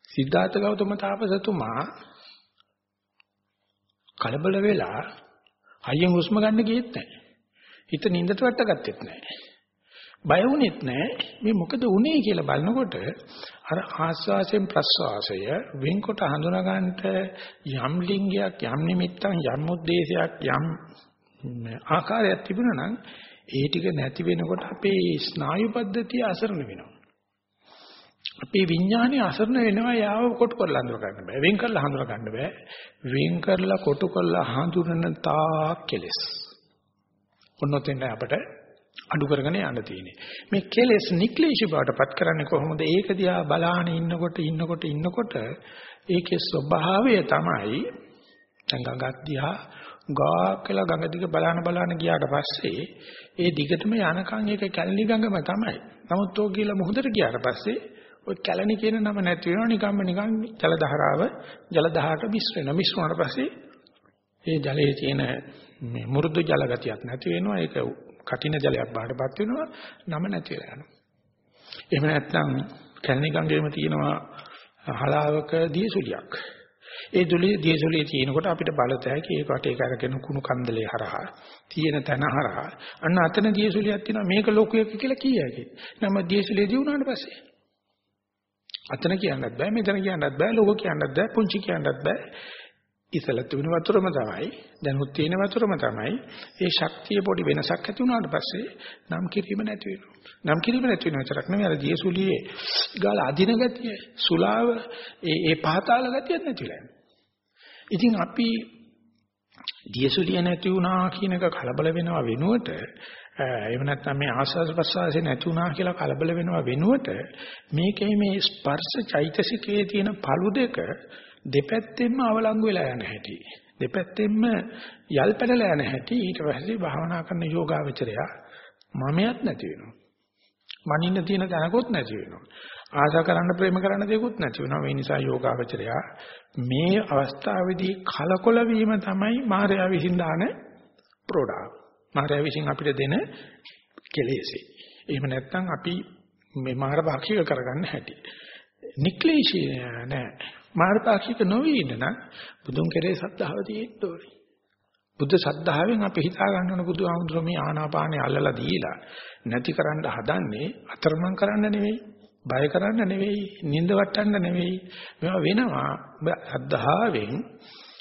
සිද්ධාර්ථ ගෞතම තාපසතුමා කලබල වෙලා අයියෙන් හුස්ම ගන්න ගියෙත් නැහැ. හිත නින්දට වට්ටගත්තෙත් නැහැ. බය වුණෙත් නැහැ. මේ මොකද උනේ කියලා බලනකොට අර ආස්වාසයෙන් ප්‍රස්වාසය වෙන්කොට හඳුනා ගන්නට යම් ලිංගයක් යම් නිමිත්තක් යම් උද්දේශයක් යම් ආකාරයක් තිබුණා නම් ඒ ටික නැති වෙනකොට අපේ ස්නායු පද්ධතිය අසරණ වෙනවා. අපේ විඥානේ අසරණ වෙනවා යාව කොට කරලා හඳුන ගන්න බෑ. වෙන් කරලා හඳුන ගන්න බෑ. වෙන් කරලා කොට කරලා හඳුනන තාක් කෙලස්. ඔන්නොතෙන් අපට අඩු කරගෙන යන්න තියෙන්නේ. මේ කෙලස් නික්ලේශී බවටපත් කරන්නේ කොහොමද? ඒක දිහා බලාන ඉන්නකොට ඉන්නකොට ඉන්නකොට ඒකේ ස්වභාවය තමයි දැන් ගඟක් දිහා ගාක් කියලා ගඟ දිග බලාන බලාන ගියාට පස්සේ ඒ දිගටම යනකම් ඒක කැලණි ගඟම තමයි. නමුත් ඕක කියලා මුහුදට ගියාට පස්සේ ඔය කැලණි කියන නම නැති වෙනවා නිකම්ම නිකන් ජල දහරාව ජල දහරට මිස් වෙනවා. මිස් වුණාට පස්සේ ඒ ජලයේ තියෙන මේ මුරුදු ජල ගතියක් නැති වෙනවා. ඒක කටින ජලයක් බාටපත් වෙනවා. නම නැති වෙලා යනවා. එහෙම නැත්නම් කැලණි ගඟේම තියෙනවා හලාවක දියසුලියක්. ඒ දුලිය දියසුලිය තියෙනකොට අපිට බලතැයි ඒක වටේ කරගෙන කුණු කන්දලේ හරහා තියෙන තැන හරහා අන්න අතන දියසුලියක් තියෙනවා මේක ලෝකයක් කියලා කියයි. නම දියසුලිය දී වුණාට පස්සේ අතන කියන්නත් බෑ මෙතන කියන්නත් බෑ ලෝක කියන්නත් බෑ පුංචි කියන්නත් බෑ ඉතල තිබුණ වතුරම තමයි දැනුත් තියෙන වතුරම තමයි ඒ ශක්තිය පොඩි වෙනසක් ඇති වුණාට පස්සේ නම් කිරීම නැති වෙනවා. නම් කිරීම නැති වෙන විතරක් නෙවෙයි අර දියසුලියේ ගාල අදින ගතිය සුලාව ඒ ඒ පහතාල ගතියක් නැතිලා ඉතින් අපි දියසුලිය නැති වුණා කියන එක කලබල වෙනවා වෙනුවට එහෙම නැත්නම් මේ ආස්වාද ප්‍රසවාසය නැති වුණා කියලා කලබල වෙනවා වෙනුවට මේකේ මේ ස්පර්ශ චෛතසිකයේ තියෙන පළු දෙක දෙපැත්තෙන්ම අවලංගු වෙලා යන හැටි දෙපැත්තෙන්ම යල් පැනලා යන හැටි ඊට පස්සේ භාවනා කරන යෝගාවචරය මමයක් නැති වෙනවා. මනින්න තියෙන තැනකොත් නැති වෙනවා. ආශා කරන්න ප්‍රේම කරන්න දෙයක්වත් නැති වෙනවා. මේ නිසා යෝගාවචරය මේ අවස්ථාවේදී කලකොල වීම තමයි මායාව විසින් දාන ප්‍රෝඩාව. මායාව විසින් අපිට දෙන කෙලෙසේ. එහෙම නැත්නම් අපි මේ මාර පාක්ෂික කරගන්න හැටි. නික්ලේශී නෑ. මාර්ගපාක්ෂික නොවි ඉන්න බුදුන් කෙරේ සද්ධාව තියෙන්න ඕනේ. බුද්ධ සද්ධාවෙන් අපි හිතා ගන්න ඕන බුදුහාමුදුරුවෝ මේ ආනාපානේ අල්ලලා දීලා නැති කරන්න හදන්නේ අතරමං කරන්න නෙවෙයි, බය කරන්න නෙවෙයි, නිින්ද වටන්න නෙවෙයි. මේවා වෙනවා සද්ධාවෙන්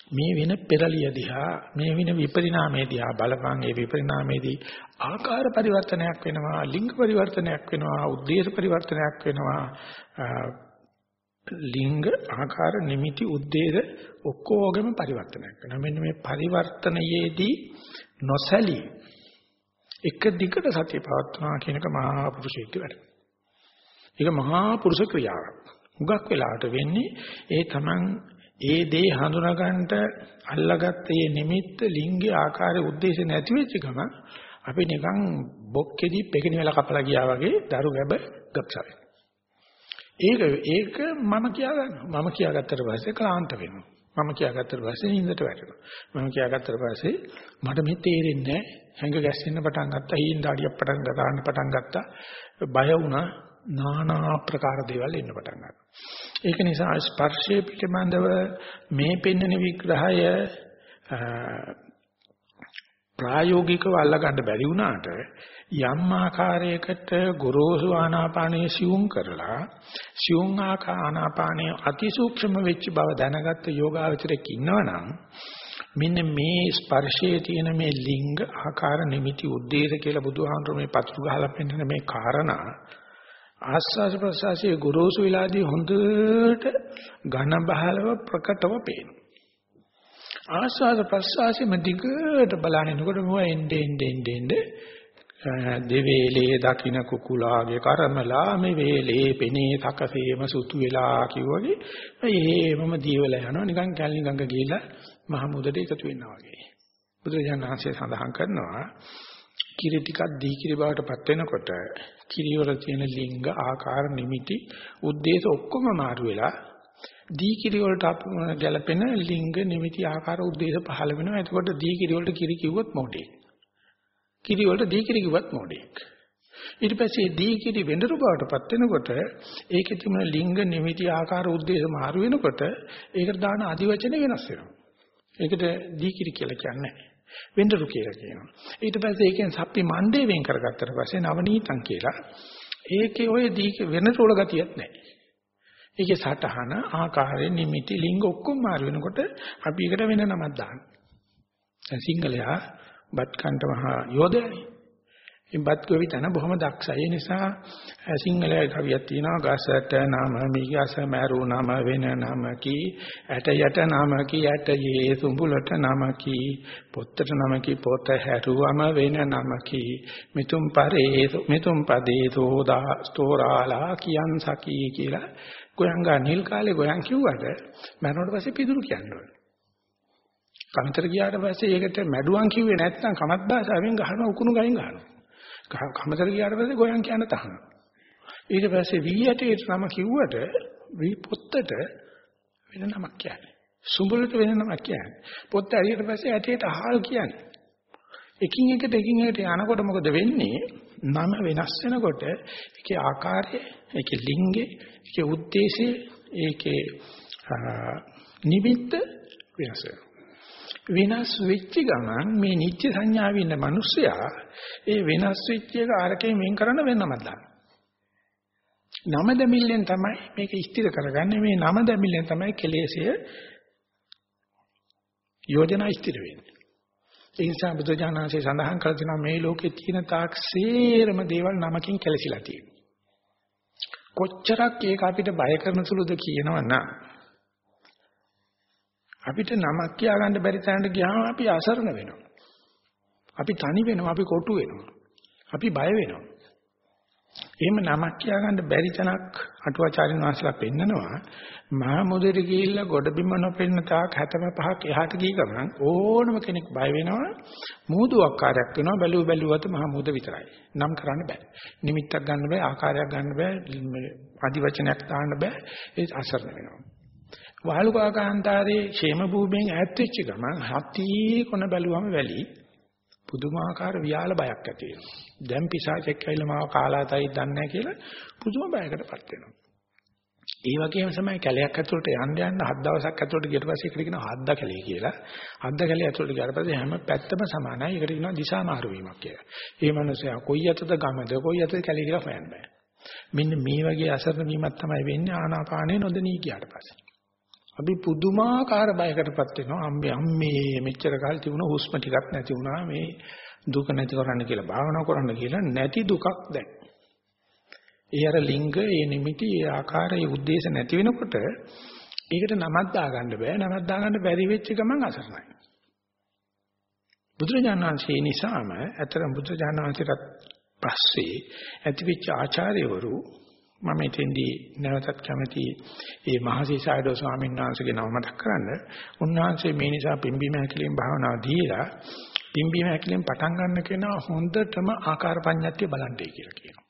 මේ වෙන පෙරලිය දිහා මේ වෙන විපරිණාමයේ දිහා බලපං ඒ විපරිණාමයේදී ආකාර පරිවර්තනයක් වෙනවා ලිංග පරිවර්තනයක් වෙනවා උද්දේශ පරිවර්තනයක් වෙනවා ලිංග ආකාර නිමිති උද්දේශ ඔක්කොගෙම පරිවර්තනයක් වෙනවා. මෙන්න මේ පරිවර්තනයේදී නොසැලී එක දිගට සතිය පවත්වනවා කියන එක මහා පුරුෂයෙක්ගේ වැඩ. ඒක මහා පුරුෂ ක්‍රියාවක්. හුඟක් වෙලාවට වෙන්නේ ඒ තමන් ඒ දේ හඳුනා ගන්නට අල්ලගත්ත ඒ නිමිත්ත ලිංගයේ ආකාරයේ උද්දේශ නැති වෙච්ච ගමන් අපි නිකන් බොක්කෙදි පෙකිනි වෙලා කපලා ගියා වගේ දරු ගැබ ගක්සාවේ. ඒක ඒක මම කියා ගන්නවා. මම කියාගත්තට පස්සේ ක්ලාන්ත වෙනවා. මම කියාගත්තට පස්සේ නිින්දට වැටෙනවා. මම කියාගත්තට පස්සේ මට මේ තේරෙන්නේ නැහැ. හැඟ ගැස්සෙන්න පටන් ගත්තා. හීන දාඩියක් පටන් ගන්න පටන් ගත්තා. බය වුණා. নানা ආකාර දේවල් එන්න පටන් ගන්නවා. ඒක නිසා ස්පර්ශයේ පිටමන්දව මේ පෙන්වන විග්‍රහය ප්‍රායෝගිකව අල්ලගන්න බැරි වුණාට යම් ආකාරයකට ගොරෝසු ආනාපානයේ සිවුම් කරලා සිවුම් ආනාපානයේ අතිසූක්ෂම වෙච්ච බව දැනගත්ත යෝගාවචරයක් ඉන්නවනම් මෙන්න මේ ස්පර්ශයේ තියෙන මේ ලිංග ආකාර නිමිති උද්දේශ කියලා බුදුහාමුදුරුවෝ මේ පතුරු ගහලා පෙන්නන මේ කාරණා ආස්වාද ප්‍රසආසයේ ගොරෝසු විලාදී හොඳට ඝන බහලව ප්‍රකටව පේනවා. ආස්වාද ප්‍රසආසයේ මදිගට බලනකොට මොව එන්නේ එන්නේ එන්නේ දෙවේලේ දකින්න කුකුලාගේ කරමලා මේ වේලේ පෙනේ තකසේම සුතු වෙලා කිව්වගේ එහෙමම දීවලා යනවා. නිකන් කැලණි ගඟ ගිහිලා මහ මුදට එකතු වෙනවා වගේ. බුදුරජාණන් වහන්සේ සඳහන් කරනවා කිරි ටිකක් දී කිරි බවට පත් වෙනකොට කිරි වල තියෙන ලිංග ආකාර නිමිති උද්දේශ ඔක්කොම මාරු වෙලා දී කිරි වලට ගැලපෙන ලිංග නිමිති ආකාර උද්දේශ පහළ වෙනවා. එතකොට දී කිරි වලට කිරි කිව්වොත් මොඩේ කිරි වලට දී කිරි කිව්වත් මොඩෙක්. ඊට පස්සේ දී කිරි වෙඬරු බවටපත් වෙනකොට ඒකේ තිබුණ ලිංග නිමිති ආකාර උද්දේශ මාරු වෙනකොට ඒකට දාන අදිවචන වෙනස් වෙනවා. ඒකට දීකිරි කියලා කියන්නේ වෙන්දරු කියලා කියනවා. ඊට පස්සේ ඒකෙන් සප්පි මණ්ඩේ වෙන් කරගත්තට පස්සේ නවනීතං කියලා ඒකේ ඔය දීක වෙනතෝල ගතියක් නැහැ. ඒකේ සටහන ආකාරය නිමිති ලිංග ඔක්කොම මාරු වෙනකොට අපි එකට වෙන නමක් දානවා. දැන් සිංහලයා බත් කන්ට මහා යෝධයනේ. ඉබත් කවි තන බොහොම දක්ෂයි. ඒ නිසා සිංහලයේ කවියක් තියෙනවා ගසට නම මිගස මරු නම වෙන නමකි ඇට යට නමකි ඇටයේ සුඹුලට නමකි පොත්තට නමකි පොත හැරුවම වෙන නමකි මිතුම් පරේ මිතුම් පදේ සෝදා ස්තෝරාලා කියන් සකි කියලා ගෝයන්ගා නිල් කාලේ ගෝයන් කිව්වට මරණයට පස්සේ පිදුරු කියන්නේ කන්තර ගියාට පස්සේ ඒකට මැඩුවන් කිව්වේ නැත්නම් කමත් භාෂාවෙන් ගහනවා උකුණු ගහින් ගහනවා. කමතර ගියාට පස්සේ ගෝයන් කියන තහන. ඊට පස්සේ වී ඇටේට නම කිව්වට වී පොත්තට වෙන නමක් කියන්නේ. සුඹලට වෙන නමක් කියන්නේ. පොත්ත ඇරියට පස්සේ ඇටේට අහල් කියන්නේ. එකින් එක දෙකින් එකට යනකොට මොකද වෙන්නේ? නම වෙනස් වෙනකොට ඒකේ ආකාරය, ඒකේ ලිංගය, ඒකේ ಉದ್ದೇಶය, ඒකේ නිමිත්ත වෙනස් වෙනවා. වෙනස් වෙච්ච ගමන් මේ නිත්‍ය සංඥාවේ ඉන්න මිනිස්සයා ඒ වෙනස් වෙච්ච එක අරකේ මෙන් කරන වෙනමක් දානවා. නම දෙමිල්ලෙන් තමයි මේක ස්ථිර කරගන්නේ මේ නම දෙමිල්ලෙන් තමයි කෙලෙසය යෝජනා ස්ථිර වෙන්නේ. ඒ නිසා බුදුජානනාංශය සඳහන් කර තිනවා මේ ලෝකේ තියෙන තාක් සේරම දේවල් නමකින් කැලසිලා තියෙනවා. කොච්චරක් ඒක අපිට බය කරන සුළුද කියනවනම් අපිට නමක් කියාගන්න බැරි තැනට ගියාම අපි අසරණ වෙනවා. අපි තනි වෙනවා, අපි කොටු වෙනවා. අපි බය වෙනවා. එහෙම නමක් කියාගන්න බැරි තැනක් අටුවාචාරින් වහන්සේලා පෙන්නනවා. මහා මුදෙට ගිහිල්ලා ගොඩබිම නොපෙන්න තාක් 75ක් එහාට ගිය ගමන් ඕනම කෙනෙක් බය වෙනවා. මූදුවක්කාරයක් වෙනවා. බැලුව බැලුවත මහා මුද විතරයි. නම් කරන්න බෑ. නිමිත්තක් ගන්න බෑ, ආකාරයක් ගන්න බෑ, අදි වචනයක් දාන්න බෑ. ඒ අසරණ වෙනවා. වාලුකාකාන්තාරේ ക്ഷേම භූමියෙන් ඈත් වෙච්ච ගමන් හති කොන බැලුවම වැලි පුදුමාකාර වියාල බයක් ඇති වෙනවා. දැන් පිසාචෙක් ඇවිල්ලා මාව කාලාතයි දන්නේ කියලා පුදුම බයකටපත් වෙනවා. ඒ වගේම තමයි කැලයක් ඇතුළට යන්න යන්න හත් දවසක් ඇතුළට ගියට පස්සේ ඒකට කියනවා හද්ද කැලේ කියලා. හද්ද කැලේ ඇතුළට ගියාට පස්සේ හැම පැත්තම සමානයි. ඒකට කියනවා දිශා මාරු වීමක් කියලා. ඒ මනුස්සයා කොයි අතද ගමද කොයි අතද කැලේ කියලා හොයන්න බෑ. මෙන්න මේ වගේ අසරණ වීමක් තමයි වෙන්නේ ආනාපානේ නොදෙනී ගියාට පස්සේ. අපි පුදුමාකාර බයකටපත් වෙනවා අම්බේ අම්මේ මෙච්චර කාල තිබුණ හුස්ම ටිකක් නැති වුණා මේ දුක නැති කරන්න කියලා භාවනා කරන්න කියලා නැති දුකක් දැන්. ඒ අර ලිංග, ඒ නිමිති, ඒ ආකාරය, ඒ ಉದ್ದೇಶ නැති වෙනකොට ඒකට නමක් දාගන්න බෑ. නමක් දාගන්න බැරි වෙච්ච ගමන් අසරණයි. බුදුරජාණන් වහන්සේ නිසාම අතර බුදුරජාණන් වහන්සේට පස්සේ ඇතිවෙච්ච ආචාර්යවරු මම එතෙන්දී නැවතත් කැමති ඒ මහසීසායඩෝ ස්වාමීන් වහන්සේගේ නම මතක් කරන්න. උන්වහන්සේ මේ නිසා පිම්බීම හැකලින් භාවනාව දීලා පිම්බීම හැකලින් පටන් ගන්න කෙනා හොඳටම ආකාර පඤ්ඤාත්‍ය බලන්නේ කියලා කියනවා.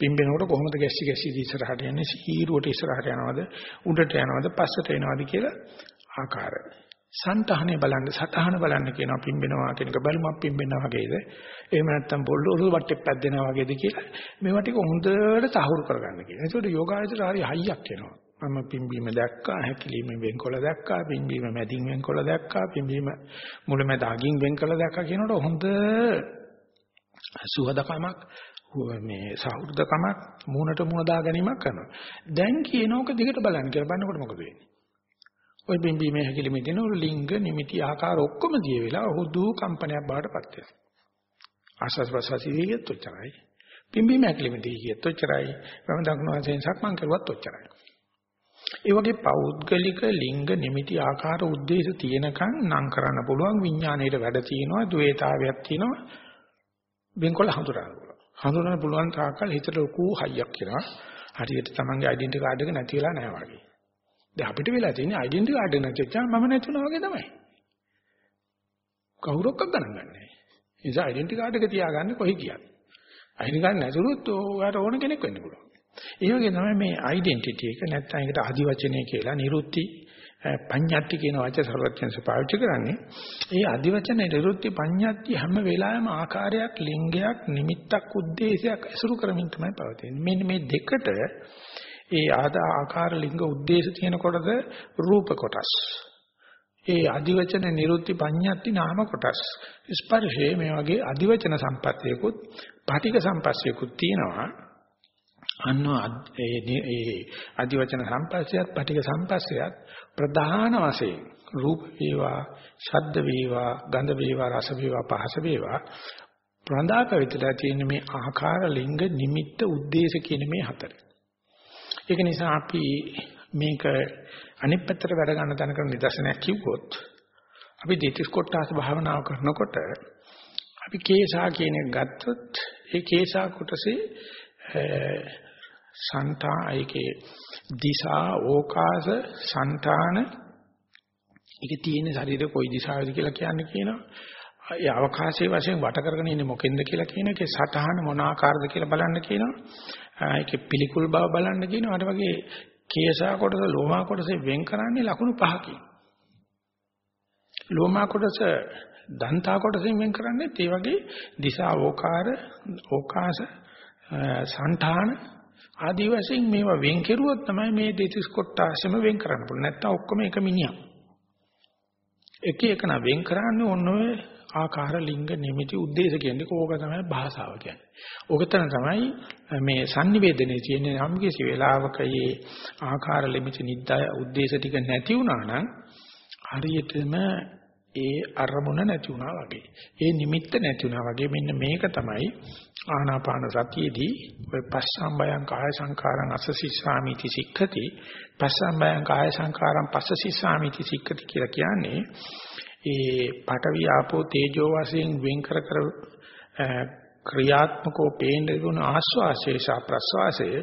පිම්බෙනකොට කොහොමද ගැස්සි ගැස්සි ඉස්සරහට යන්නේ සීරුවට ඉස්සරහට යනවද උඩට යනවද පස්සට එනවද කියලා ආකාරය. සන්තහනේ බලන්න සතහන බලන්න කියනවා පිම්බෙනවා කියන එක බැලුමක් පිම්බෙනවා වගේද එහෙම නැත්නම් පොල්ලෝරු වටේ පැද්දෙනවා වගේද කියලා මේවා ටික හොඳට තහවුරු කරගන්න කියනවා. ඒකට යෝගාචර හරි හයියක් එනවා. මම පිම්බීම දැක්කා හැකිලිම වෙන්කොල දැක්කා පිම්බීම මැදින් වෙන්කොල දැක්කා පිම්බීම මුලමැද අගින් වෙන්කොල දැක්කා කියනකොට හොඳ සුහදකමක් මේ සහෘදකමක් මූණට මූණ දා ගැනීමක් කරනවා. දැන් කියනෝක දිගට බලන්න කියලා බලනකොට මොකද වෙන්නේ? ওই බිම්බීමේ හැකිලිමේ තියෙන උරු ලිංග නිමිති ආකාර ඔක්කොම දිය වෙලා හුදු කම්පනයක් බාටපත් වෙනවා. ආස්වාස් ප්‍රසවාසීයත් ඔච්චරයි. බිම්බීම හැකිලිමේ දියත් ඔච්චරයි. වම දකුණු වශයෙන් සක්මන් කරුවත් ඔච්චරයි. ඒ වගේ පෞද්ගලික ලිංග නිමිති ආකාර උද්දේශ තියෙනකන් නම් කරන්න පුළුවන් විඥාණයට වැඩ තියෙනවා ද්වේතාවයක් තියෙනවා වෙන්කොල්ල හඳුරන්න පුළුවන්. හඳුනන්න පුළුවන් තාකල් හිතට ලොකු හයියක් කියලා හරියට තමන්ගේ ඩෙන්ටි කාඩ් එක නැති වෙලා නැහැ වගේ. දැන් අපිට වෙලා තියෙන්නේ ඩෙන්ටි කාඩ් එක නැතිච්චා මම නැතුණා වගේ තමයි. කවුරක්වත් ගණන් ගන්නෑ. ඒ නිසා ඩෙන්ටි කාඩ් එක තියාගන්න කොහේ ගියත්. ඩෙන්ටි කාඩ් නැතුනොත් ඔයාට ඕන කෙනෙක් වෙන්න පුළුවන්. ඒ වගේ තමයි මේ ඩෙන්ටිටි එක නැත්නම් ඒකට ආදි වචනේ කියලා නිරුත්ති පඤ්ඤාති කියන වචන සර්වඥන්ස පාවිච්චි කරන්නේ. ඒ ආදි වචන නිරුත්ති පඤ්ඤාති හැම වෙලාවෙම ආකාරයක් ලිංගයක් නිමිත්තක් ಉದ್ದೇಶයක් ඇසුරු කරමින් තමයි පවතින්නේ. මෙන්න මේ දෙකට ඒ ආද ආකාර ලිංග උද්දේශ තියෙන කොටද රූප කොටස්. ඒ අදිවචන නිරුත්ති පඤ්ඤාති නාම කොටස්. ස්පර්ශයේ මේ වගේ අදිවචන සම්පත්තියකුත් පාටික සම්පස්සියකුත් තියෙනවා. අන්න ඒ අදිවචන සම්පස්සයත් පටික සම්පස්සයත් ප්‍රධාන වශයෙන් රූප වේවා ශබ්ද වේවා ගන්ධ වේවා රස වේවා පහස වේවා ප්‍රඳාක විතරලා තියෙන මේ ආකාර ලිංග නිමිත්ත උද්දේශ කියන මේ හතර. ඒක නිසා අපි මේක අනිත් පැත්තට වැඩ ගන්න තැනක නිදර්ශනයක් කිව්වොත් අපි දෙතිස් කොටස් භාවනාව කරනකොට අපි කේසා කියන එක ගත්තොත් ඒ කේසා කොටසේ සංතා ඒකේ දිසා ඕකාස సంతාන ඒකේ තියෙන ශරීරය කොයි දිශාවද කියලා කියන්නේ කියනවා. ඒ අවකාශයේ වශයෙන් වට කරගෙන ඉන්නේ මොකෙන්ද කියලා කියන එකේ සටහන මොන ආකාරද කියලා බලන්න කියනවා. ඒකේ පිළිකුල් බව බලන්න කියනවා. අර වගේ කේසා කොටස ලෝමා කොටස වෙන් කරන්නේ ලකුණු පහකින්. ලෝමා කොටස දන්තා කොටසෙන් වෙන් කරන්නේ ඒ වගේ දිශා ඕකාර ඕකාස සංඨාන ආදී වශයෙන් මේවා වෙන් කෙරුවොත් තමයි මේ දෙතිස් කොටාසෙම වෙන් කරන්න පුළුවන්. නැත්තම් ඔක්කොම එක මිනිහක්. එක එක නම් වෙන් කරන්නේ ඔන්න ඔය ආකාර ලිංග නිමිති ಉದ್ದೇಶ කියන්නේ කෝක තමයි භාෂාව කියන්නේ. ඕකතන තමයි මේ sannivedanaye තියෙන යම් කිසි වෙලාවක මේ ආකාර ලිමිති නිද්දාය ಉದ್ದೇಶ ටික නැති වුණා නම් හරියටම ඒ අරමුණ නැති වුණා වගේ. ඒ නිමිත්ත නැති වුණා වගේ මෙන්න මේක තමයි ආනාපාන සතියේදී ඔය පස්සම්බයං කාය සංකාරං අසසිස්සාමිති සික්ඛති පස්සම්බයං කාය සංකාරං පස්සසිස්සාමිති සික්ඛති කියලා කියන්නේ ඒ පඨවි ආපෝ තේජෝ වශයෙන් වෙන් කර කර ක්‍රියාත්මකව පේන දුන ආස්වාසේ සහ ප්‍රස්වාසයේ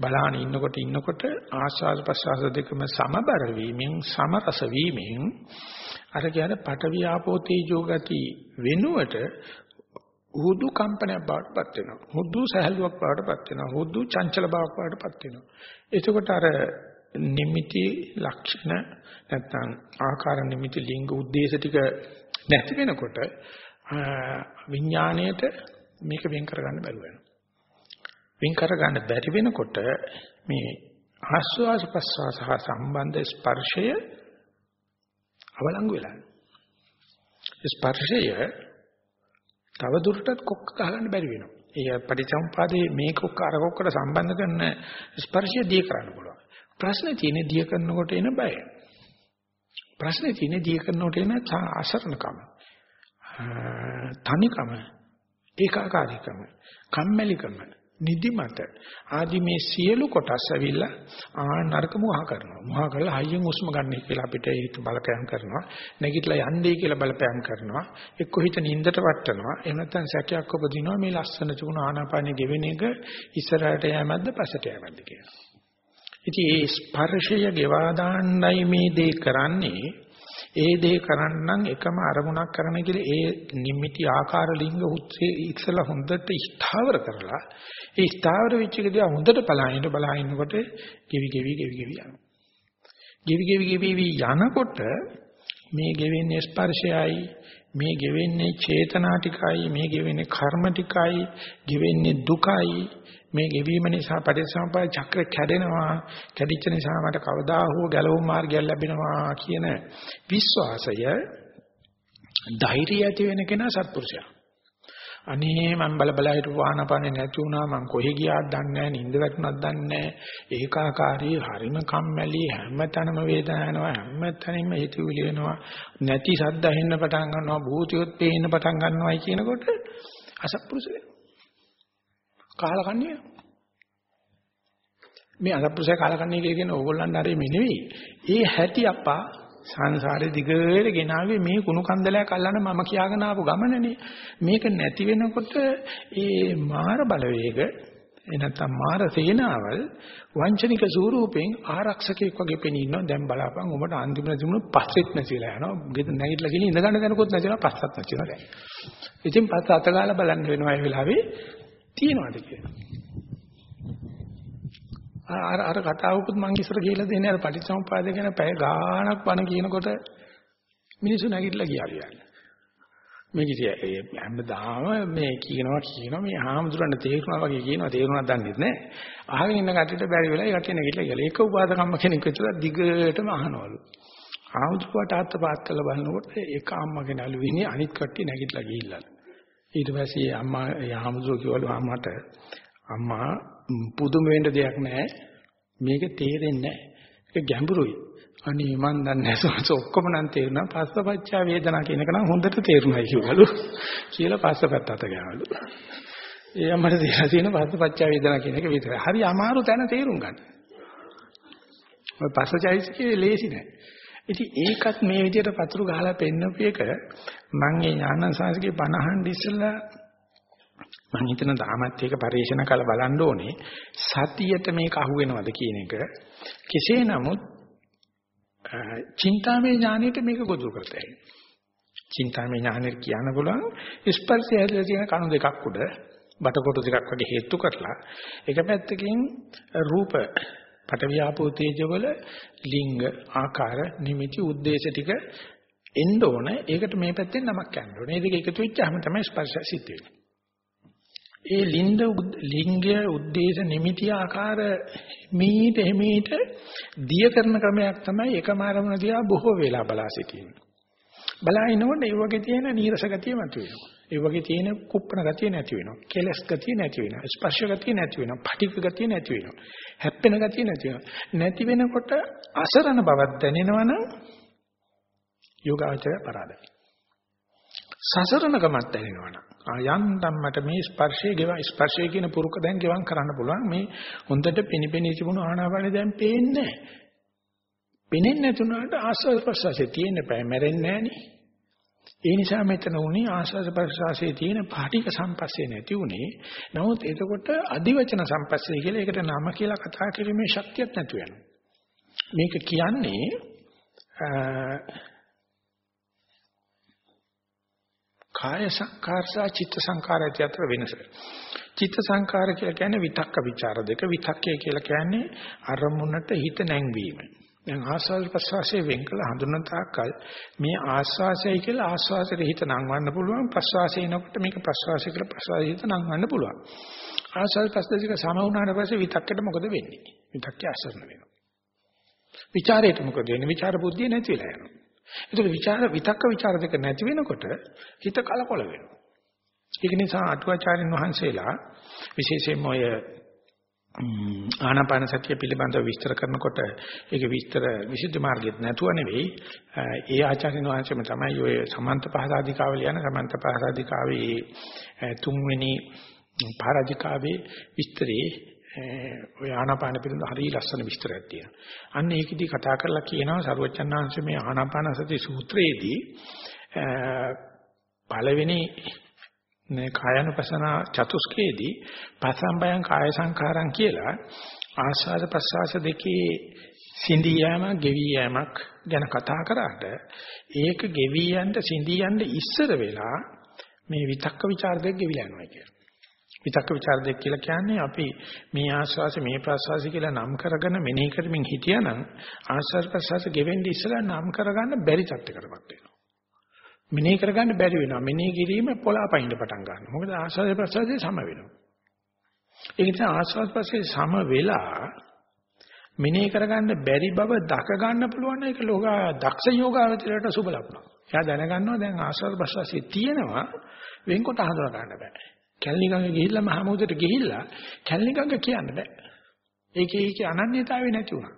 බලාන ඉන්නකොට ඉන්නකොට ආස්වාද ප්‍රස්වාස දෙකම සමබර වීමෙන් සමරස වීමෙන් අර කියන්නේ පඨවි ආපෝ තේජෝ ගති වෙනුවට හුදු කම්පනයක් බවට පත් වෙනවා. හුදු සහැල්ලුවක් බවට පත් වෙනවා. හුදු චංචල බවක් බවට පත් වෙනවා. එතකොට අර නිමිති ලක්ෂණ නැත්නම් ආකාර නිමිති ලිංග උද්දේශ ටික නැති වෙනකොට විඥාණයට මේක වෙන් කරගන්න බැරුව වෙනවා. වෙන් කරගන්න බැරි වෙනකොට මේ ආස්වාස ප්‍රස්වාස හා සම්බන්ධ ස්පර්ශය අවලංගු වෙලා. ස්පර්ශය තව දුරටත් කොක්ක ගහගන්න බැරි වෙනවා. ඒ පටිච්චසමුපාදයේ මේ කොක්ක අර කොක්කට සම්බන්ධ කරන ස්පර්ශය දී කරන්න පුළුවන්. ප්‍රශ්නේ තියෙන්නේ දී කරනකොට එන බය. ප්‍රශ්නේ තියෙන්නේ දී කරනකොට එන අසරණකම. තනිකම, ඒකාකාරීකම, කම්මැලිකම, නිදිමත ආදි මේ සියලු කොටස් ඇවිල්ලා ආ නරක මුවා කරනවා. මුවා කරලා හයියෙන් උස්ම ගන්න කියලා අපිට ඒක බලපෑම් කරනවා. නැගිටලා යන්නේ කියලා බලපෑම් කරනවා. එක්ක හිත නින්දට වටනවා. එහෙම නැත්නම් සැකයක් උපදිනවා මේ ලස්සන චුණ ආනාපානෙ ගෙවෙන එක ඉස්සරහට යෑමක්ද පස්සට යෑමක්ද කියලා. ඉතින් ඒ ස්පර්ශය ගෙවා දාන්නයි මේ දේ කරන්නේ. ඒ දේ කරන්නම් එකම අරමුණක් කරන කියලා ඒ නිමිති ආකාර ලිංග උත්සේ ඉස්සලා හොඳට ස්ථාවර කරලා ඒ ස්ථාවර වෙච්ච එක දිහා හොඳට බලහින්න බලහින්නකොට ගෙවි ගෙවි ගෙවි ගෙවි යනවා. ගෙවි ගෙවි ගෙවි යනකොට මේ ගෙවෙන්නේ ස්පර්ශයයි මේ ගෙවෙන්නේ චේතනා ටිකයි මේ ගෙවෙන්නේ කර්ම ටිකයි ගෙවෙන්නේ දුකයි. මේ ගෙවීම නිසා පටිච්චසමුප්පාද චක්‍ර කැඩෙනවා. කැඩිච්ච නිසා මට කවදා හෝ ගැලවුම් මාර්ගයක් ලැබෙනවා කියන විශ්වාසය ධෛර්යය ඇති වෙන කෙනා සත්පුරුෂයා. අනේ මම බල බල හිටපු ආනපනේ නැති වුණා මං කොහෙ ගියාද දන්නේ නැහැ නිින්ද වැටුණාද දන්නේ නැහැ. ඒකාකාරී හරිම කම්මැලි හැමතැනම වේදනාවක් හැමතැනින්ම හිතවිලි වෙනවා නැති සද්ද ඇහෙන්න පටන් ගන්නවා භූතියොත් පේන්න පටන් ගන්නවායි කියනකොට අසත්පුරුෂ වෙනවා. කාලකන්ණිය මේ අසත්පුරුෂය කාලකන්ණිය කියන ඕගොල්ලන් අරේ මේ නෙවෙයි. ඒ හැටි අප්පා සංසාරේ දිගට ගෙනාවේ මේ කුණු කන්දලයක් අල්ලන්න මම කියාගෙන ආපු ගමනනේ. මේක නැති වෙනකොට ඒ මාර බලවේග එනත්තම් මාර සේනාවල් වංචනික ස්වරූපෙන් ආරක්ෂකෙක් වගේ පෙනී ඉන්නවා. දැන් බලාපන් උඹට අන්තිම දිනුන පස්සෙත් නැතිලා යනවා. ගෙද නැගිටලා ගිහින් ඉඳ ගන්න දැනකොත් නැතිලා පස්සත් නැතිලා දැන්. ඉතින් පස්ස අතගාලා බලන්න වෙනවා ඒ වෙලාවේ තියනවාද කියලා. අර අර කතාවකුත් මං ඉස්සර කියලා දෙන්නේ අර පටිච්චසමුපාද ගැන පැය ගාණක් වණ කියනකොට මිනිස්සු නැගිටලා ගියා කියන්නේ. මේ කිසිය හැමදාම මේ කියනවා කියනවා මේ හාමුදුරන්ට තේරුණා වගේ කියනවා තේරුණා දන්නේ නැහැ. අහගෙන ඉන්න කට්ටියට බැරි වෙලා ඒ කට්ටිය නැගිටලා ගිහලා ඒක උපාදකම්ම කෙනෙක් විතර දිගටම අහනවලු. හාමුදුරුවට අත්ත පාත්තල බලනකොට එක අම්මගෙන අලු විනේ අනිත් කට්ටිය නැගිටලා ගිහිල්ලා. ඊට පස්සේ අම්මා හාමුදුරුවෝ කිව්වලු අම්මට අම්මා පුදුම වෙන්න දෙයක් නැහැ. මේක තේරෙන්නේ නැහැ. ඒක ගැඹුරුයි. අනේ මන් දන්නේ නැහැ ඔක්කොම නම් තේරුණා පස්සපච්චා වේදනා කියන එක නම් හොඳට තේරුණායි කිව්වලු. කියලා පස්සපැත්ත අත ගාවලු. ඒ අම්මට තියලා තියෙන පස්සපච්චා වේදනා කියන එක විතරයි. හරි අමාරු තැන තේරුම් ගන්න. ඔය පස්සචෛසිකේ ලේසි නෑ. ඉතින් ඒකත් මේ විදිහට පතුරු ගහලා පෙන්නපු එක මම ඒ ඥානං සාසිකේ 50 ඉස්සෙල්ලා මම හිතන තාමත් ඒක පරිශන කළ බලන්න ඕනේ සතියට මේක අහු වෙනවද කියන එක කෙසේ නමුත් චින්තාමය ඥානෙට මේක ගොදුරු කරතයි චින්තාමය ඥානෙට කියන්න පුළුවන් ස්පර්ශය හැදලා තියෙන කණු දෙකක් උඩ බටකොටු දෙකක් වගේ හේතු කරලා එක පැත්තකින් රූප පටවියාපෝ තේජවල ලිංග ආකාර නිමිති ಉದ್ದೇಶ ටික එන්න ඕන ඒකට මේ පැත්තෙන් නමක් යන්න ඕනේ. මේ දෙක එකතු වෙච්චාම තමයි ස්පර්ශය සිද්ධ වෙන්නේ. ඒ ලිංග ලිංගය උද්දේශ නිමිති ආකාර මීට හිමීට දිය කරන ක්‍රමයක් තමයි එකම අරමුණ දිහා බොහෝ වෙලා බලා සිටින්නේ. බලා ඉනකොට ඒ වගේ තියෙන නීරස ගතිය මතුවෙනවා. ඒ වගේ තියෙන කුප්පණ ගතිය නැති වෙනවා. කෙලස් ගතිය නැති වෙනවා. ස්පර්ශ ගතිය නැති වෙනවා. පටික ගතිය නැති වෙනවා. හැප්පෙන ගතිය නැති වෙනවා. නැති වෙනකොට අසරණ බවක් දැනෙනවනම් යෝගාචරය පරාදයි. සසරණකමක් දැනෙනවනම් ආයන්තම් මට මේ ස්පර්ශයේ ගෙව ස්පර්ශය කියන පුරුක දැන් ගෙවම් කරන්න පුළුවන් මේ හොඳට පිනිපිනී තිබුණු ආනාපානෙ දැන් පේන්නේ නැහැ. පෙනෙන්නේ නැතුණාට ආස්වාද ප්‍රසවාසයේ තියෙන බෑ මැරෙන්නේ නෑනේ. ඒ නිසා මෙතන උනේ ආස්වාද ප්‍රසවාසයේ තියෙන පාටික සම්පස්සේ නැති උනේ. නමුත් එතකොට අදිවචන සම්පස්සේ කියලා ඒකට නම කියලා කතා කිරීමේ ශක්තියක් නැතු වෙනවා. මේක කියන්නේ කාය සංකාර සහ චිත්ත සංකාර ඇති අතර වෙනස. චිත්ත සංකාර කියලා කියන්නේ විතක්ක ਵਿਚාර දෙක විතක්කය කියලා කියන්නේ අරමුණට හිත නැංවීම. දැන් ආස්වාද ප්‍රසවාසයේ වෙන් කළ හඳුනන තාක්කල් මේ ආස්වාසයයි කියලා ආස්වාසයට හිත නංවන්න පුළුවන් ප්‍රසවාසයනකොට මේක ප්‍රසවාසය කියලා ප්‍රසවාසයට හිත නංවන්න පුළුවන්. ආස්වාද ප්‍රසවාසික සම වුණාට පස්සේ විතක්කෙට මොකද වෙන්නේ? විතක්කේ අසරණ වෙනවා. ਵਿਚාරයට මොකද වෙන්නේ? ਵਿਚාර බුද්ධිය නැති වෙලා යනවා. ඒතකොට විචාර විතක්ක ਵਿਚාර දෙක නැති වෙනකොට හිත කලකොල වෙනවා. ඒක නිසා අටුවාචාරින් වහන්සේලා විශේෂයෙන්ම ඔය ආනාපාන සතිය පිළිබඳව විස්තර කරනකොට ඒක විස්තර විසුද්ධි මාර්ගෙත් නැතුව නෙවෙයි ඒ ආචාර්යන වහන්සේම තමයි ඔය සමන්ත පහදාදිකාව ලියන සමන්ත පහදාදිකාවේ තුන්වෙනි පාරාජිකාවේ විස්තරේ ඔය ආනාපාන පිළිබඳ හරිය ලස්සන විස්තරයක් තියෙනවා. අන්න ඒකෙදි කතා කරලා කියනවා සරුවචනාංශ මේ ආනාපාන සති සූත්‍රයේදී පළවෙනි මේ කායනුපසන චතුස්කයේදී පසම්බයං කාය සංඛාරං කියලා ආස්වාද ප්‍රසආස දෙකේ සිඳී යෑම ගෙවි යෑමක් ගැන කතා කරාට ඒක ගෙවි යන්න සිඳී යන්න ඉස්සර වෙලා මේ විතක්ක ਵਿਚාර දෙක ගෙවිලා යනවා කියලා. විතක්ක ਵਿਚාර දෙක කියලා කියන්නේ අපි මේ ආස්වාස මේ ප්‍රසආස කියලා නම් කරගෙන මෙනෙහි කරමින් හිටියානම් ආස්වාද ප්‍රසආස ගෙවෙන්නේ ඉස්සලා නම් කරගන්න බැරි තත්ත්වයකටපත් වෙනවා. මෙනෙහි කරගන්න බැරි වෙනවා. මෙනෙහි කිරීම පොළාපයින්ද පටන් ගන්නවා. මොකද ආස්වාද ප්‍රසවාසයේ සම වෙනවා. ඒ නිසා ආස්වාද ප්‍රසවාසයේ සම වෙලා මෙනෙහි කරගන්න බැරි බව දක ගන්න පුළුවන් ඒක ලෝකා දක්ෂ යෝගාවචරයට සුබ ලකුණක්. එයා දැනගන්නවා දැන් ආස්වාද ප්‍රසවාසයේ තියෙනවා වෙන්කොට හඳුනා ගන්න බෑ. කැලණිගඟ ගිහිල්ලා මහමුදට ගිහිල්ලා කැලණිගඟ කියන්න බෑ. ඒකේ ඒකේ අනන්‍යතාවය නැති වුණා.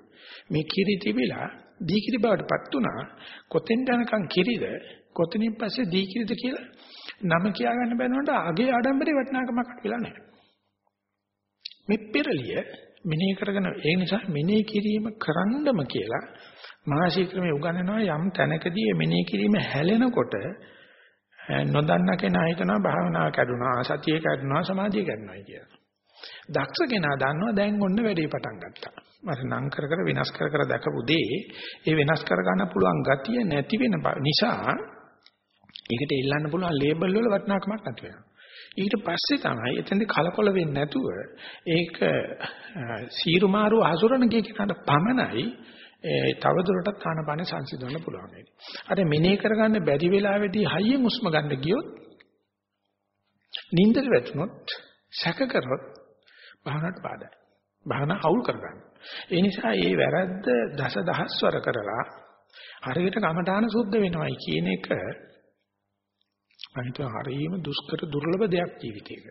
මේ කිරි තිබිලා දී කිරි බවටපත් වුණා. කොතෙන් යනකම් කිරිද කොතනින් පස්සේ දීකිරිද කියලා නම කියා ගන්න බැනනකොට අගේ ආඩම්බරේ වටිනාකමක් වෙලා නැහැ. මේ පෙරලිය මෙනෙහි කරගෙන ඒ නිසා මෙනෙහි කිරීම කරන්නම කියලා මහාශීක්‍රමයේ උගන්වනවා යම් තැනකදී මෙනෙහි කිරීම හැලෙනකොට නොදන්න කෙනා හිතනවා භාවනාව කැඩුනා සතිය කැඩුනා සමාධිය කැඩුනා කියලා. දක්ෂ කෙනා දන්නවා දැන් ඔන්න වැඩේ පටන් ගත්තා. මට නම් කර කර වෙනස් කර කර දැකපු දේ ඒ වෙනස් කර ගන්න පුළුවන් ගතිය නැති වෙන නිසා ඒකට ඉල්ලන්න පුළුවන් ලේබල් වල වටිනාකමක් නැති වෙනවා. ඊට පස්සේ තමයි එතෙන්ද කලකොල වෙන්නේ නැතුව ඒක සීරු මාරු අසුරණ ගිය කෙනාට පමණයි ඒ තවදුරටත් ආනපාන සංසිඳවන්න පුළුවන් වෙන්නේ. අර මෙනේ කරගන්න බැරි වෙලාවේදී හයියෙන් උස්ම ගන්න ගියොත් නින්දට වැටුනොත් සැක කරොත් භාවනාවට බාධායි. භාවනා අවුල් කරගන්න. ඒ නිසා මේ වැරද්ද දස දහස්වර කරලා හරියට කමඨාන සුද්ධ වෙනවයි කියන එක අනිත් හරියම දුෂ්කර දුර්ලභ දෙයක් ජීවිතේක.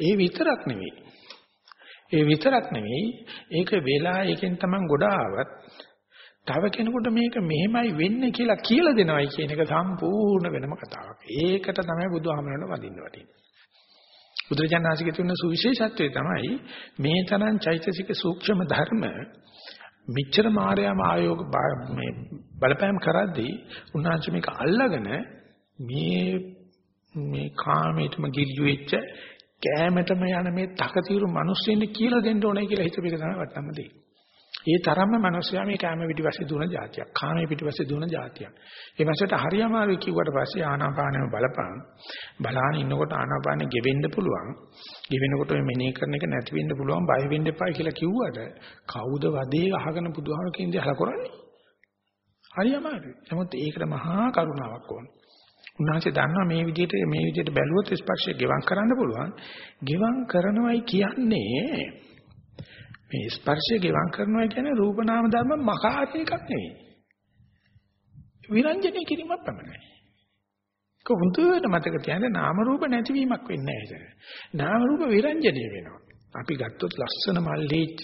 ඒ විතරක් නෙවෙයි. ඒ විතරක් නෙවෙයි ඒක වෙලා ඒකෙන් තමයි ගොඩාවත් තව කෙනෙකුට මේක මෙහෙමයි වෙන්නේ කියලා කියලා දෙනවයි කියන එක සම්පූර්ණ වෙනම කතාවක්. ඒකට තමයි බුදුහාමරණ වදින්න වටින්නේ. බුදුරජාණන්සේගේ තියෙන සුවිශේෂත්වය තමයි මේ තරම් චෛතසික සූක්ෂම ධර්ම මිච්ඡර මායාම ආයෝග මේ බලපෑම් කරද්දී උන්වහන්සේ මේක අල්ලගෙන මේ මේ කාමයටම ගිලියු වෙච්ච කෑමටම යන මේ තකතිරු මිනිස්සුන්ට කියලා දෙන්න ඕනේ කියලා හිතපේක තමයි වටනම දෙන්නේ. ඒ තරම්ම මිනිස්සයා මේ කාම පිටිපස්සේ දුවන જાතියක්. කාමයේ පිටිපස්සේ දුවන જાතියක්. ඒ මාසයට හරියමාරු කිව්වට පස්සේ ආනාපානම බලපං. බලාන ඉන්නකොට ආනාපානෙ ගෙවෙන්න පුළුවන්. ගෙවෙනකොට මේ මෙනෙහි කරන එක නැති වෙන්න පුළුවන්. බය වෙන්න එපා කියලා කිව්වට කවුද වදේ අහගෙන බුදුහාම කියන්නේ අහලා කරන්නේ? හරියමාරුයි. නමුත් ඒකට මහා කරුණාවක් ඕන. උන්වහන්සේ දන්නවා මේ විදිහට මේ විදිහට බැලුවොත් ස්පර්ශය ගෙවම් කරන්න පුළුවන්. ගෙවම් කරනවයි කියන්නේ මේ ස්පර්ශය ගෙවම් කරනවා කියන්නේ රූප නාම ධර්ම මකාරී එකක් නෙවෙයි. විරංජනේ කිරීමක් පමණයි. කොහොඳට මතක තියාගන්න නාම රූප නැතිවීමක් වෙන්නේ නැහැ නාම රූප විරංජනේ වෙනවා. අපි ගත්තොත් ලස්සන මල්ලීච්ච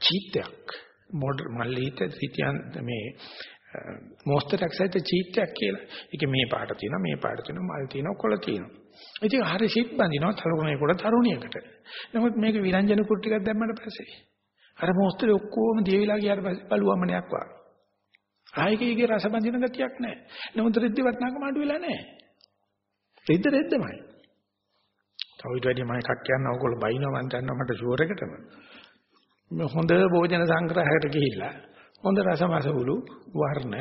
චීත්‍යයක් මොඩ මල්ලීත සිටියන් මේ මොස්තරක් සහිත චීත්‍යයක් කියලා. ඒකේ මේ පාට තියෙනවා මේ පාට තියෙනවා මල් තියෙනවා කොළ තියෙනවා. ඉතින් හරි සිත් බඳිනවා තරුණේ කොට තරුණියකට. නමුත් මේක විරංජන කුට් ටිකක් දැම්මට පස්සේ අර මොස්තරේ ඔක්කොම දියවිලා ගියාට පස්සේ බලුවමනයක් වගේ. ආයකයේ රස බඳින ගතියක් නැහැ. නමුත් රෙද්ද වටනාකම අඩු වෙලා නැහැ. රෙද්ද රෙද්දමයි. තව ඊට වැඩි මම එකක් කියන්න ඕගොල්ලෝ බයිනවා මම දන්නවා මට ෂුවර් එකටම. මේ හොඳ භෝජන සංග්‍රහයකට ගිහිල්ලා හොඳ රසමසවුලු වර්ණ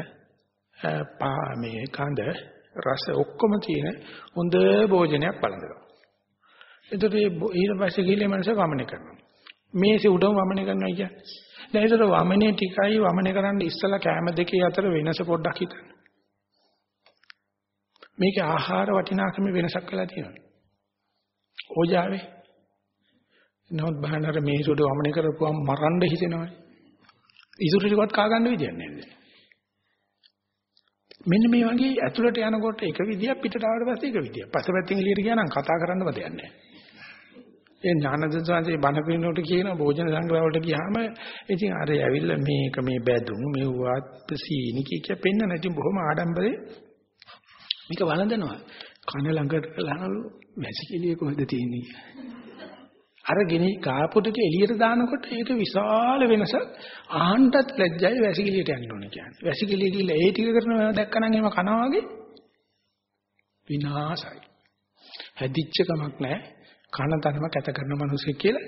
පා මේ කඳ රස ඔක්කොම තියෙන හොඳ භෝජනයක් බලනවා. එතකොට ඊට පස්සේ ගිහලා මනස වමනය කරනවා. මේසෙ උඩම වමනය කරනවා කියන්නේ. දැන් ඒතර වමනේ ටිකයි වමනය කරන්න ඉස්සලා කැම දෙකේ අතර වෙනස පොඩ්ඩක් හිතන්න. මේකේ ආහාර වටිනාකම වෙනසක් වෙලා තියෙනවා. ඕජාවේ. නමුත් බහනර මේසෙ උඩ වමනය කරපුවම මරන්න හිතෙනවනේ. ඉසුරු ටිකවත් කා ගන්න විදියක් නැහැ. මෙන්න මේ වගේ ඇතුළට යනකොට එක විදියක් පිටට ආවට පස්සේ එක විදියක්. පසපැත්තෙන් එළියට ගියා නම් කතා කරන්නම දෙයක් නැහැ. ඒ ඥානදන් සංසේ බණ පිළිනොට කියන භෝජන සංග්‍රහ වලට ගියාම ඉතින් අර ඇවිල්ලා මේක මේ බැදුම් මෙව්වත් සීනි කිය පෙන්න නැති බොහොම ආඩම්බරේ මේක වළඳනවා. කන ළඟට ලහලු වැසිකිළිය කොහෙද තියෙන්නේ අර ගෙනි කාපුටක එළියට දානකොට ඒක විශාල වෙනසක් ආහන්ටත් ලැජ්ජයි වැසිකිළියට යන්න ඕනේ කියන්නේ. වැසිකිළිය ගිහලා ඒ ටික කරනවා දැක්කනම් එහෙම කනවා වගේ විනාසයි. හැදිච්ච කමක් නැහැ. කන තනම කැත කරන මිනිස්සෙක් කියලා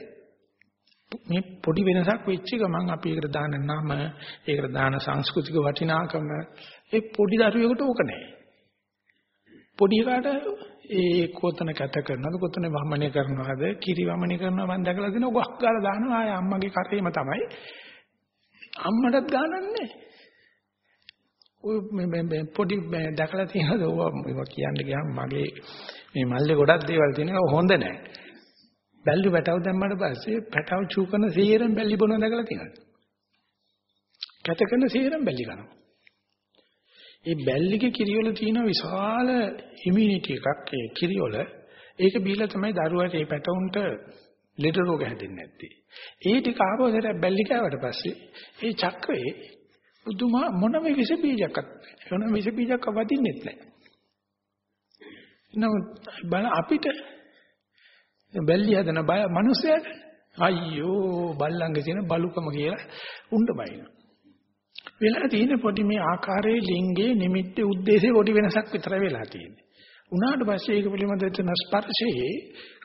මේ පොඩි වෙනසක් වෙච්ච ගමන් අපි ඒකට දාන නම ඒකට දාන සංස්කෘතික වටිනාකම ඒ පොඩි දරුවෙකුට ඕක නැහැ. පොඩි එකාට ඒ කොතන කැත කරනවද කොතන වමනය කරනවද කිරි වමනය කරනවා මම දැකලා දින ගොක් ගාලා දානවා. ආය අම්මගේ කරේම තමයි. අම්මටත් ගානන්නේ. ඔය මේ පොඩි දැකලා තියෙනද ඔය කියන්න ගියාම මගේ මේ මල්ලේ ගොඩක් දේවල් තියෙනවා. හොඳ නැහැ බැල්ලි පැටව දැම්මට පස්සේ පැටව චූ කරන සීරෙන් බැල්ලි බොනවා දැකලා තියෙනවද? කැත කරන සීරෙන් බැල්ලි කනවා ඒ බැල්ලිගේ කිරියොල තියෙන විශාල ඉමුනිටි එකක් ඒ කිරියොල. ඒක බීලා තමයි දරුවාට මේ පැටවුන්ට ලෙඩ රෝග හැදෙන්නේ නැත්තේ. ඒ ටික ආපහුට බැල්ලි කෑවට පස්සේ ඒ චක්‍රේ බුදුමා මොනම විස බීජයක්වත් මොනම විස බීජයක් වදින්නෙත් නැහැ. නමුත් බල අපිට බැල්ලි හදන බය මිනිස්සයාට අයියෝ බල්ලංගේ තියෙන බලුකම කියලා උණ්ඩ බයිනවා. වෙලා තියෙන පොඩි මේ ආකාරයේ ලිංගයේ නිමිත්ත උද්දේශේ පොඩි වෙනසක් විතර වෙලා තියෙන්නේ. උනාට පස්සේ ඒක පිළිබඳව තියෙන ස්පර්ශයේ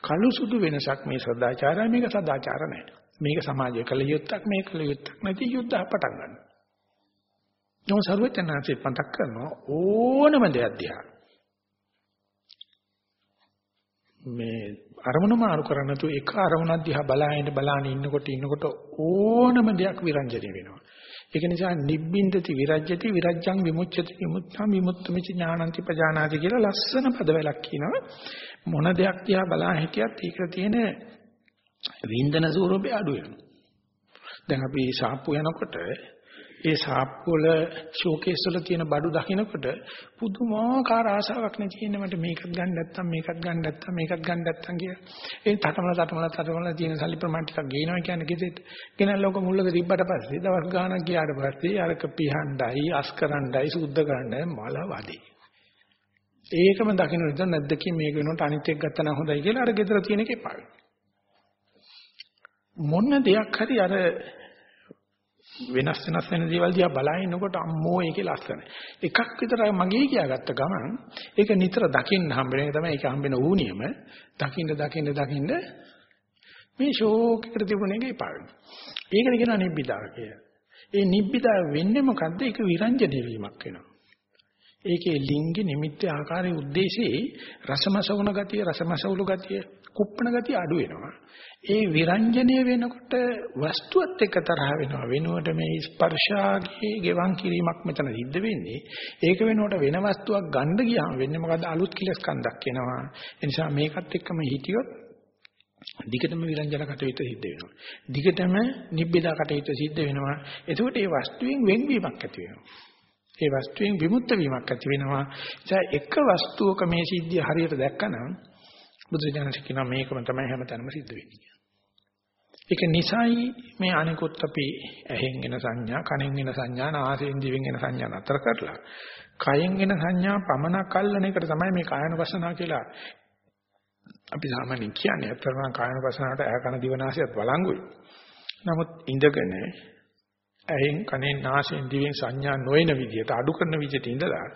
කළු සුදු වෙනසක් මේ සදාචාරය මේක සදාචාර නෑ. මේක සමාජය කළ යුත්තක් මේ කළ යුත්තක් නැති යුද්ධ පටන් ගන්නවා. නමුත් සර්වඥාන්සේ මතක් කරනවා ඕනම දෙයක් දිහා මේ අරමුණ මාරු කරන්නේ නැතුව එක අරමුණක් දිහා බලාගෙන බලාගෙන ඉන්නකොට ඉන්නකොට ඕනම දෙයක් විරංජනය වෙනවා. ඒක නිසා නිබ්බින්දති විරජ්‍යති විරජ්‍යං විමුච්ඡති විමුක්තං විමුක්තමිච ඥානන්ති පජානාති කියලා ලස්සන පදවලක් කියනවා. මොන දෙයක් දිහා බලා හිටියත් ඒක තියෙන වින්දන ස්වරූපය අඩු වෙනවා. දැන් අපි සාප්පු යනකොට ඒ සාප්පුවල ෂෝකේස් වල තියෙන බඩු දකින්නකොට පුදුමාකාර ආසාවක් නේ තියෙන්නේ මට මේකත් ගන්න නැත්තම් මේකත් ගන්න නැත්තම් මේකත් ගන්න නැත්තම් කියලා. ඒ තටමල තටමල තටමල තියෙන සල්ලි ප්‍රමාණ ටිකක් ගේනවා කියන්නේ කිසෙත්. ගෙනල්ලා ලෝක මුල්ලක තිබ්බට පස්සේ දවස් ගාණක් ගියාට පස්සේ අරක පිහණ්ඩයි අස්කරණ්ඩයි සුද්ධ කරන්නයි මල වදේ. ඒකම දකින්න විතර නැද්දකින් මේක වෙනකොට අනිත් එක ගත්තා නම් හොඳයි කියලා අර ගෙදර තියෙන එක එපා මොන දෙයක් හරි අර වෙනස් වෙනස් වෙන දේවල් දිහා බලනකොට අම්මෝ ඒකේ ලස්සන. එකක් විතර මගේ කියාගත්ත ගමන් ඒක නිතර දකින්න හම්බෙන එක තමයි ඒක හම්බෙන ඌනියම. දකින්න දකින්න දකින්න මේ ෂෝක් එකට තිබුණ එක එපා වෙනවා. ඒකට කියනවා නිබ්බිදා කියලා. ඒ නිබ්බිදා වෙන්නේ මොකද්ද? ඒක විරංජන වීමක් වෙනවා. ඒකේ ලිංග නිමිත්ත ආකාරයේ ಉದ್ದೇಶේ රසමසවුන ගතිය රසමසවුලු ගතිය කුප්පණ ගතිය අඩු වෙනවා ඒ විරංජනය වෙනකොට වස්තුවත් එක්ක තරහ වෙනවා වෙනුවට මේ ස්පර්ශාගේ ගෙවන් කිරීමක් මෙතන සිද්ධ වෙන්නේ ඒක වෙනුවට වෙන වස්තුවක් ගන්න ගියාම වෙන්නේ මොකද්ද අලුත් කිලස් කන්දක් එනවා ඒ නිසා මේකත් එක්කම හිටියොත් දිගටම විරංජන කටයුතු සිද්ධ වෙනවා දිගටම නිබ්බිදා කටයුතු සිද්ධ වෙනවා එතකොට මේ වස්තුවෙන් වෙන්වීමක් ඇති වෙනවා ඒ වස්තුවෙන් විමුක්ත වීමක් ඇති වෙනවා. ඒ එක වස්තුවක මේ සිද්ධිය හරියට දැක්කනම් බුදුසජාණන් කියනවා මේකම තමයි හැමතැනම සිද්ධ වෙන්නේ. ඒක නිසයි මේ අනිකුත් අපි ඇහෙන් එන සංඥා, කනෙන් එන සංඥා, නාසයෙන් දිවෙන් එන සංඥා නතර කරලා කයෙන් එන සංඥා පමණක් අල්ලන එකට තමයි මේ කායන වසනා කියලා අපි සාමාන්‍යයෙන් කියන්නේ. අතරම කායන වසනාවට ඇහ කන දිව නාසයත් වළංගුයි. නමුත් ඉඳගෙන ඇහෙන් කනෙන් නාසයෙන් දිවෙන් සංඥා නොයන විදිහට අඩු කරන විදිහට ඉඳලා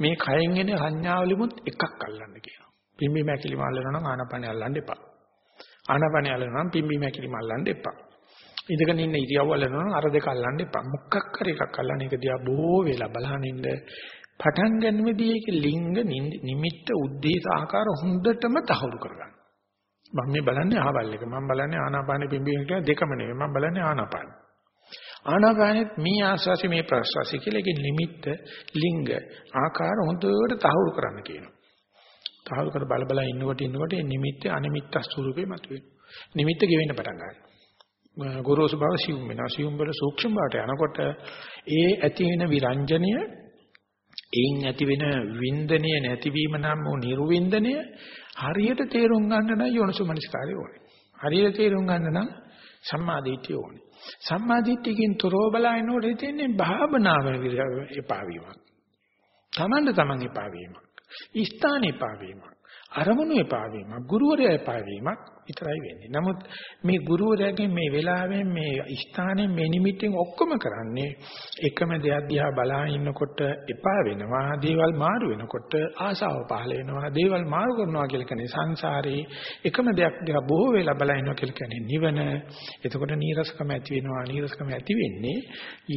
මේ කයෙන් එන සංඥාවලිමුත් එකක් අල්ලන්න කියනවා. පිම්බි මැකිලිම අල්ලනවා නම් ආනපනෙ අල්ලන්න එපා. ආනපනෙ අල්ලනවා නම් පිම්බි මැකිලිම අල්ලන්න එපා. ඉඳගෙන ඉන්න ඉරියව්ව අල්ලනවා නම් අර දෙක අල්ලන්න එපා. මොකක් හරි එකක් අල්ලන්න එක දිහා බොහෝ වෙලා බලහන් ඉන්න පටන් ගන්නමේදී ඒක ලිංග නිමිත්ත උද්දේශ ආකාර හොඳටම තහවුරු කරගන්න. මම මේ බලන්නේ අහවල් එක. මම බලන්නේ ආනාපානෙ පිම්බි කියලා දෙකම නෙවෙයි. මම බලන්නේ ආනාපානෙ. ආනාපානෙත් මේ ආස්වාසි මේ ප්‍රස්වාසි කියලා ඒකේ නිමිත්ත ලිංග ආකාර හොඳට තහවුරු කරන්න කියනවා. තහවුරු කර බල බල ඉන්නකොට ඉන්නකොට මේ නිමිත්ත අනිමිත්ත ස්වරූපේ මතුවේ. නිමිත්ත ගෙවෙන්න පටන් ගන්නවා. ගොරෝසු බව සිවුම් වෙනවා. සිවුම් වල සූක්ෂම බවට යනකොට ඒ ඇති වෙන විරංජනය එයින් ඇති වෙන වින්දනය නැතිවීම නම් වූ නිර්වින්දනය හරියට තේරුම් ගන්න නම් යෝනිසුමනස්කාරය ඕනේ. හරියට තේරුම් ගන්න නම් සම්මාදිටිය ඕනේ. සම්මාදිට්ඨියකින් තොරව බලනකොට හිතෙන්නේ භාවනාව එපා වීමක්. තමන්ට තමන් එපා වීමක්. ස්ථාන එපා වීමක්. අරමුණු එපා වීමක්. ගුරුවරයා එපා වීමක් විතරයි වෙන්නේ. නමුත් මේ ගුරුවරයාගෙන් මේ වෙලාවෙන් මේ ස්ථානෙන් මේ නිමිත්තෙන් ඔක්කොම කරන්නේ එකම දෙයක් දිහා බලා ඉන්නකොට එපා වෙනවා. දේවල් මාරු වෙනකොට ආසාව පහළ වෙනවා. දේවල් මාරු කරනවා කියලා කියන්නේ සංසාරේ එකම දෙයක් දිහා බොහෝ වෙලා බලා ඉන්නවා කියලා කියන්නේ නිවන. එතකොට නීරසකම ඇති වෙනවා. නීරසකම ඇති වෙන්නේ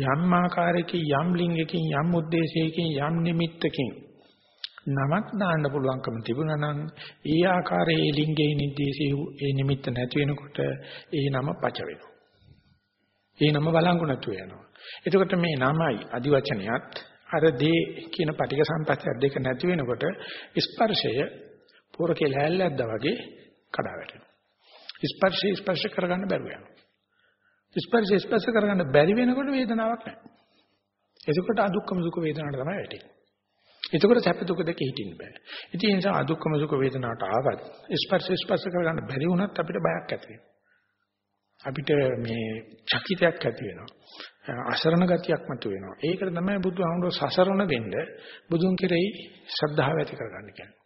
යම් ආකාරයකින් යම් ලිංගකින් යම් උද්දේශයකින් යම් නිමිත්තකින් නමක් දාන්න පුළුවන්කම තිබුණා නම් ඒ ආකාරයේ ලිංගයේ නිදේශේ ඒ නිමිත්ත නැති වෙනකොට ඒ නම පච වෙනවා. ඒ නම බලංගු නැතු වෙනවා. එතකොට මේ නමයි අදිවචනයත් අර දේ කියන පටික සම්පස්සය දෙක නැති වෙනකොට ස්පර්ශය පොරකේ ලෑල්ලක්ද වගේ කඩා වැටෙනවා. ස්පර්ශය ස්පර්ශ කරගන්න බැරුව යනවා. ස්පර්ශය ස්පර්ශ කරගන්න බැරි වෙනකොට වේදනාවක් නැහැ. එතකොට අදුක්කම සුඛ වේදනාවට තමයි වැටෙන්නේ. එතකොට සැප දුක දෙක හිටින්න බෑ. ඉතින් ඒ නිසා අදුක්කම සුඛ වේදනාවට ආවත් ස්පර්ශ ස්පර්ශ කරගන්න බැරි වුණත් අපිට බයක් ඇති අපිට මේ චකිතයක් ඇති වෙනවා. අසරණ ගතියක් මතු වෙනවා. ඒකට තමයි බුදුහාමුදුරුවෝ සසරණ වෙන්න බුදුන් කෙරෙහි ශ්‍රද්ධාව ඇති කරගන්න කියන්නේ.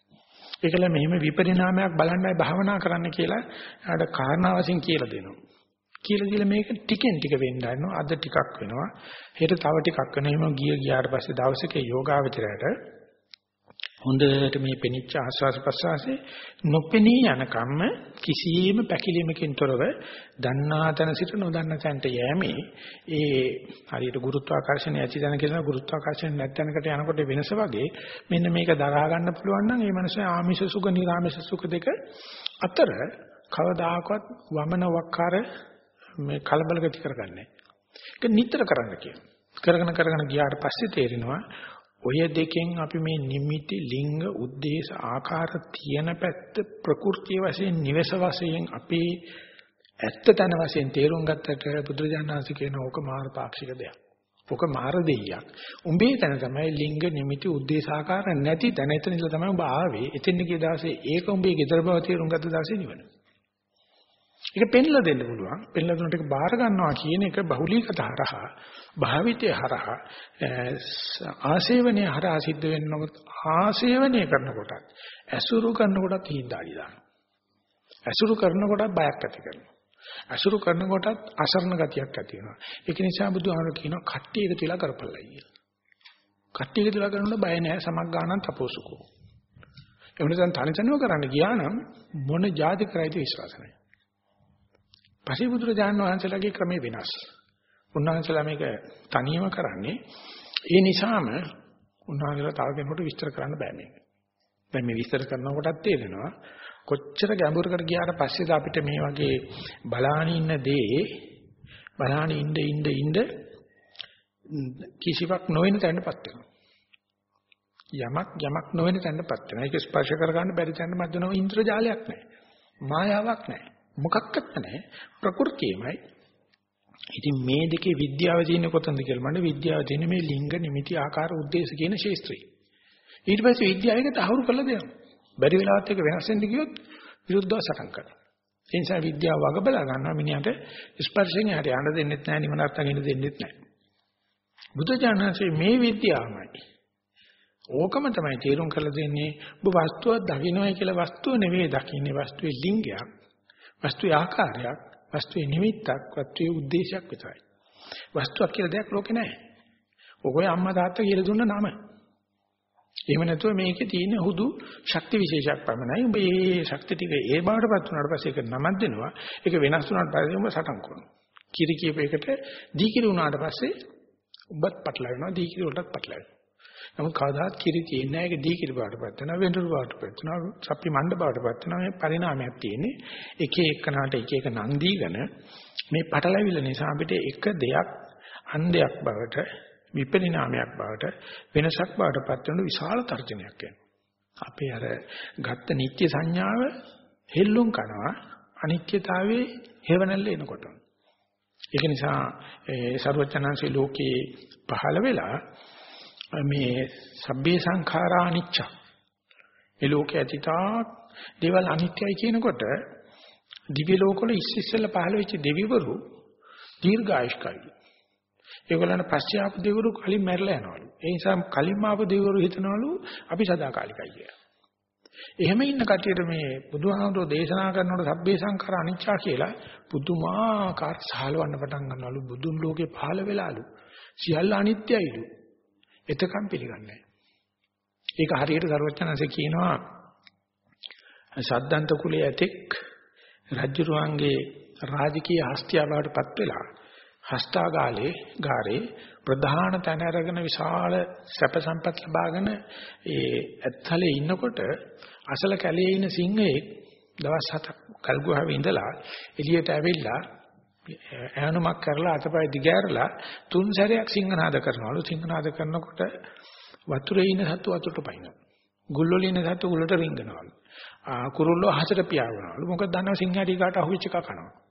ඒකල මෙහෙම විපරිණාමයක් බලන්නයි භාවනා කරන්න කියලා ආඩ කාරණා වශයෙන් කියලා දෙනවා. කියලා දීලා මේක ටිකෙන් ටික වෙන්න ගන්නවා. අද ටිකක් වෙනවා. හෙට තව ටිකක් වෙනවා. එහෙම ගිය ගියාට පස්සේ දවසක යෝගාවචරයට හොඳට මේ පෙනිච්ච ආස්වාස ප්‍රසවාසයේ නොපෙනී යන කම්ම කිසියම් පැකිලීමකින් තොරව දන්නා තැන සිට නොදන්න තැනට යෑමේ ඒ හරියට ගුරුත්වාකර්ෂණය ඇති තැන කියලා ගුරුත්වාකර්ෂණය නැත්ැනකට යනකොට වෙනස වගේ මෙන්න මේක දරා ගන්න පුළුවන් නම් ඒ මනුස්සයා ආමිෂ සුඛ නිර්ආමිෂ සුඛ දෙක අතර කවදාකවත් වමන වක්කාර මේ කලබල ගති කරගන්නේ. ඒක නිතර කරන්න කියන. කරගෙන කරගෙන ගියාට පස්සේ තේරෙනවා ඔය දෙකෙන් අපි මේ නිමිති ලිංග උද්දේශ ආකාර තියෙන පැත්ත ප්‍රകൃතිය වශයෙන් නිවස වශයෙන් අපේ ඇත්ත තන වශයෙන් තේරුම් ගත්තට බුදුරජාණන් වහන්සේ කියන ඕක මාර්ග පාක්ෂික දෙයක්. ඔක මාර දෙයියක්. උඹේ තැන තමයි ලිංග නිමිති උද්දේශාකාර නැති තැන. එතන ඉඳලා තමයි උඹ ආවේ. එතෙන් ගිය දවසේ ඒක උඹේ gedara බව තේරුම් ගත්ත දවසේ නිවන. ඒක පෙන්ලා දෙන්න පුළුවන්. පෙන්ලා දුන්නට ඒක බාර ගන්නවා කියන එක බහුලීකත හරහා, භාවිතය හරහා, ආසේවනය හරහා සිද්ධ වෙනකොට ආසේවනය කරනකොටත්, ඇසුරු කරනකොටත් හිඳාලි දානවා. ඇසුරු කරනකොටත් බයක් ඇති කරනවා. ඇසුරු කරනකොටත් අසරණ ගතියක් ඇති වෙනවා. ඒක නිසා බුදුහාමර කියනවා කට්ටිය එකතු වෙලා කරපළයි කියලා. කට්ටිය එකතු වෙලා කරනකොට බය නැහැ සමක් ගානන් තපෝසුකෝ. ඒ වෙනසෙන් තනි තනිව කරන්න ගියා නම් මොන જાති කරයිද විශ්වාස නැහැ. පසේ බුදුරජාණන් වහන්සේලාගේ ක්‍රමේ වෙනස්. උන්වහන්සේලා මේක තනියම කරන්නේ ඒ නිසාම උන්වහන්සේලා තව කෙනෙකුට විස්තර කරන්න බෑ මේක. දැන් මේ විස්තර කරනකොටත් තේරෙනවා කොච්චර ගැඹුරකට ගියාට පස්සේද අපිට මේ වගේ බලාන ඉන්න දේ බලාන ඉන්න ඉන්න ඉන්න කිසිවක් නොවන තැනටපත් වෙනවා. යමක් යමක් නොවන තැනටපත් වෙනවා. ඒක ස්පර්ශ කරගන්න බැරි තැනට මැදනව ඉන්ද්‍රජාලයක් නැහැ. මායාවක් නැහැ. මොකක්වත් නැහැ. ප්‍රകൃතියමයි. ඉතින් මේ දෙකේ විද්‍යාව තියෙන්නේ කොතනද කියලා මම විද්‍යාව තියෙන්නේ මේ ලිංග නිමිති ආකාර උද්දේශ කියන ශාස්ත්‍රය. ඊට පස්සේ විද්‍යාවයකට අහුරු කරලා දෙනවා. බැරි වෙලාවත් එක වෙනස් වෙන්න ගියොත් විරුද්ධව සටන් කරනවා. ඒ නිසා විද්‍යාව වග බලා ගන්නවා මිනිහට ස්පර්ශයෙන් යට යන්න දෙන්නෙත් නැහැ නිවනත් අගින්න දෙන්නෙත් නැහැ. බුදුජානනාංශයේ මේ විද්‍යාවමයි. ඕකම තමයි තේරුම් කරලා දෙන්නේ ඔබ වස්තුවක් දකින්නයි කියලා වස්තුව නෙවෙයි දකින්නේ වස්තුවේ ලිංගයක් වස්තුවේ ආකාරයක්, වස්තුවේ නිමිත්තක්, වස්තුවේ ಉದ್ದೇಶයක් විතරයි. වස්තුවක් කියලා දෙයක් ලෝකේ නැහැ. ඔකෝයි අම්මා තාත්තා කියලා දුන්න නම. එහෙම නැතුව මේකේ තියෙන හුදු ශක්ති විශේෂයක් පමණයි. ඔබ මේ ශක්ති ටික ඒ බාටපත් උනාට පස්සේ ඒක නමක් දෙනවා. ඒක වෙනස් උනාට පස්සේ ඔබ සටන් කරනවා. කිරි කියපේකට දීකිරි උනාට පස්සේ ඔබත් පටලවෙනවා, දීකිරි වලටත් පටලවෙනවා. නමුත් කවදාත් කිරි තියෙන්නේ නැහැ. ඒක දී කිරි බාටපත් වෙනවා. වෙඬරු බාටපත් වෙනවා. සප්පි මණ්ඩ බාටපත් වෙනවා. මේ පරිණාමයක් තියෙන්නේ. එක එකනාට එක එක නම් දීගෙන මේ පටලැවිල්ල නිසා අපිට එක දෙයක් අන්දයක් බවට විපරිණාමයක් බවට වෙනසක් බවට පත් වෙන විශාල තර්ජනයක් වෙනවා. අපේ අර ගත්ත නිත්‍ය සංඥාව හෙල්ලුම් කරනවා අනිත්‍යතාවයේ හේවණල්ල එනකොට. ඒක නිසා ඒ ਸਰවචනංශේ ලෝකේ පහළ වෙලා මේ සබ්බේ සංඛාරා අනිච්ච. ඒ ලෝකයේ අතීතා දේවල් අනිත්‍යයි කියනකොට දිව්‍ය ලෝකවල ඉස්සෙල්ල පහළ වෙච්ච දෙවිවරු දීර්ඝායුෂ්කයි. ඒගොල්ලන් පස්සේ ආපු දෙවිවරු කලින් මැරලා යනවලු. ඒ නිසා කලින් ආපු දෙවිවරු හිතනවලු අපි සදාකාලිකයි කියලා. එහෙම ඉන්න කටියට මේ බුදුහාමුදුරෝ දේශනා කරනකොට සබ්බේ සංඛාර අනිච්චා කියලා පුදුමාකාර සහලවන්න පටන් ගන්නවලු බුදුන් ලෝකේ පහළ වෙලාලු. සියල්ල අනිත්‍යයිලු. එතකම් පිළිගන්නේ ඒක හරියට සර්වඥාන්සේ කියනවා සද්දන්ත කුලයේ ඇතෙක් රජුරුවන්ගේ රාජකීය හස්තියාවටපත් වෙලා හස්තාගාලේ ගාරේ ප්‍රධාන තැන අරගෙන විශාල සැප සම්පත් ලබාගෙන ඒ ඇත්තලේ ඉන්නකොට අසල කැලේ ඉන්න සිංහයෙක් දවස් හතක් කල්ගුහාවේ ඉඳලා එළියට ඇවිල්ලා ඈනුමක් කරලා අතපය දිගෑරලා තුන් සැරයක් සිංහනාද කරනවලු සිංහනාද කරනකොට වතුරේ ඉන්න සතු වතුරට පයින්නවා. ගුල්වල ඉන්න සතු ගුල්ලට රිංගනවලු කුරුල්ලෝ හසට පියාවනවලු මොකද දන්නව සිංහාටි කාට අහුවෙච්ච එක කනවා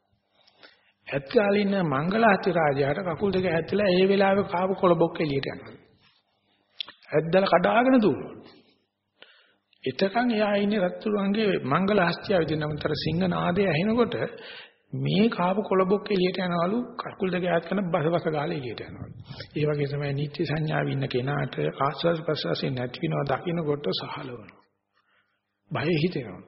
ඇත්කාලේ ඉන්න මංගලහති රාජයාට කකුල් දෙක ඇත්තලා ඒ වෙලාවේ කාපු කොළබොක්ක එළියට යනවා. ඇද්දලා කඩාගෙන දුවනවා. එතකන් එයා ඉන්නේ රත්තුරුන්ගේ මංගල හස්තිය විදිනමතර සිංහ නාදය ඇහෙනකොට මේ කාපු කොළබොක්ක එළියට යනවලු කකුල් දෙක ඈත් කරන බසවස ගාලා එළියට යනවලු. ඒ වගේ තමයි නිත්‍ය සංඥාවේ ඉන්න කෙනාට ආස්වාද ප්‍රසවාසයෙන් නැති වෙනවා දකින්නකොට සහලවනවා. බය හිතෙනවා.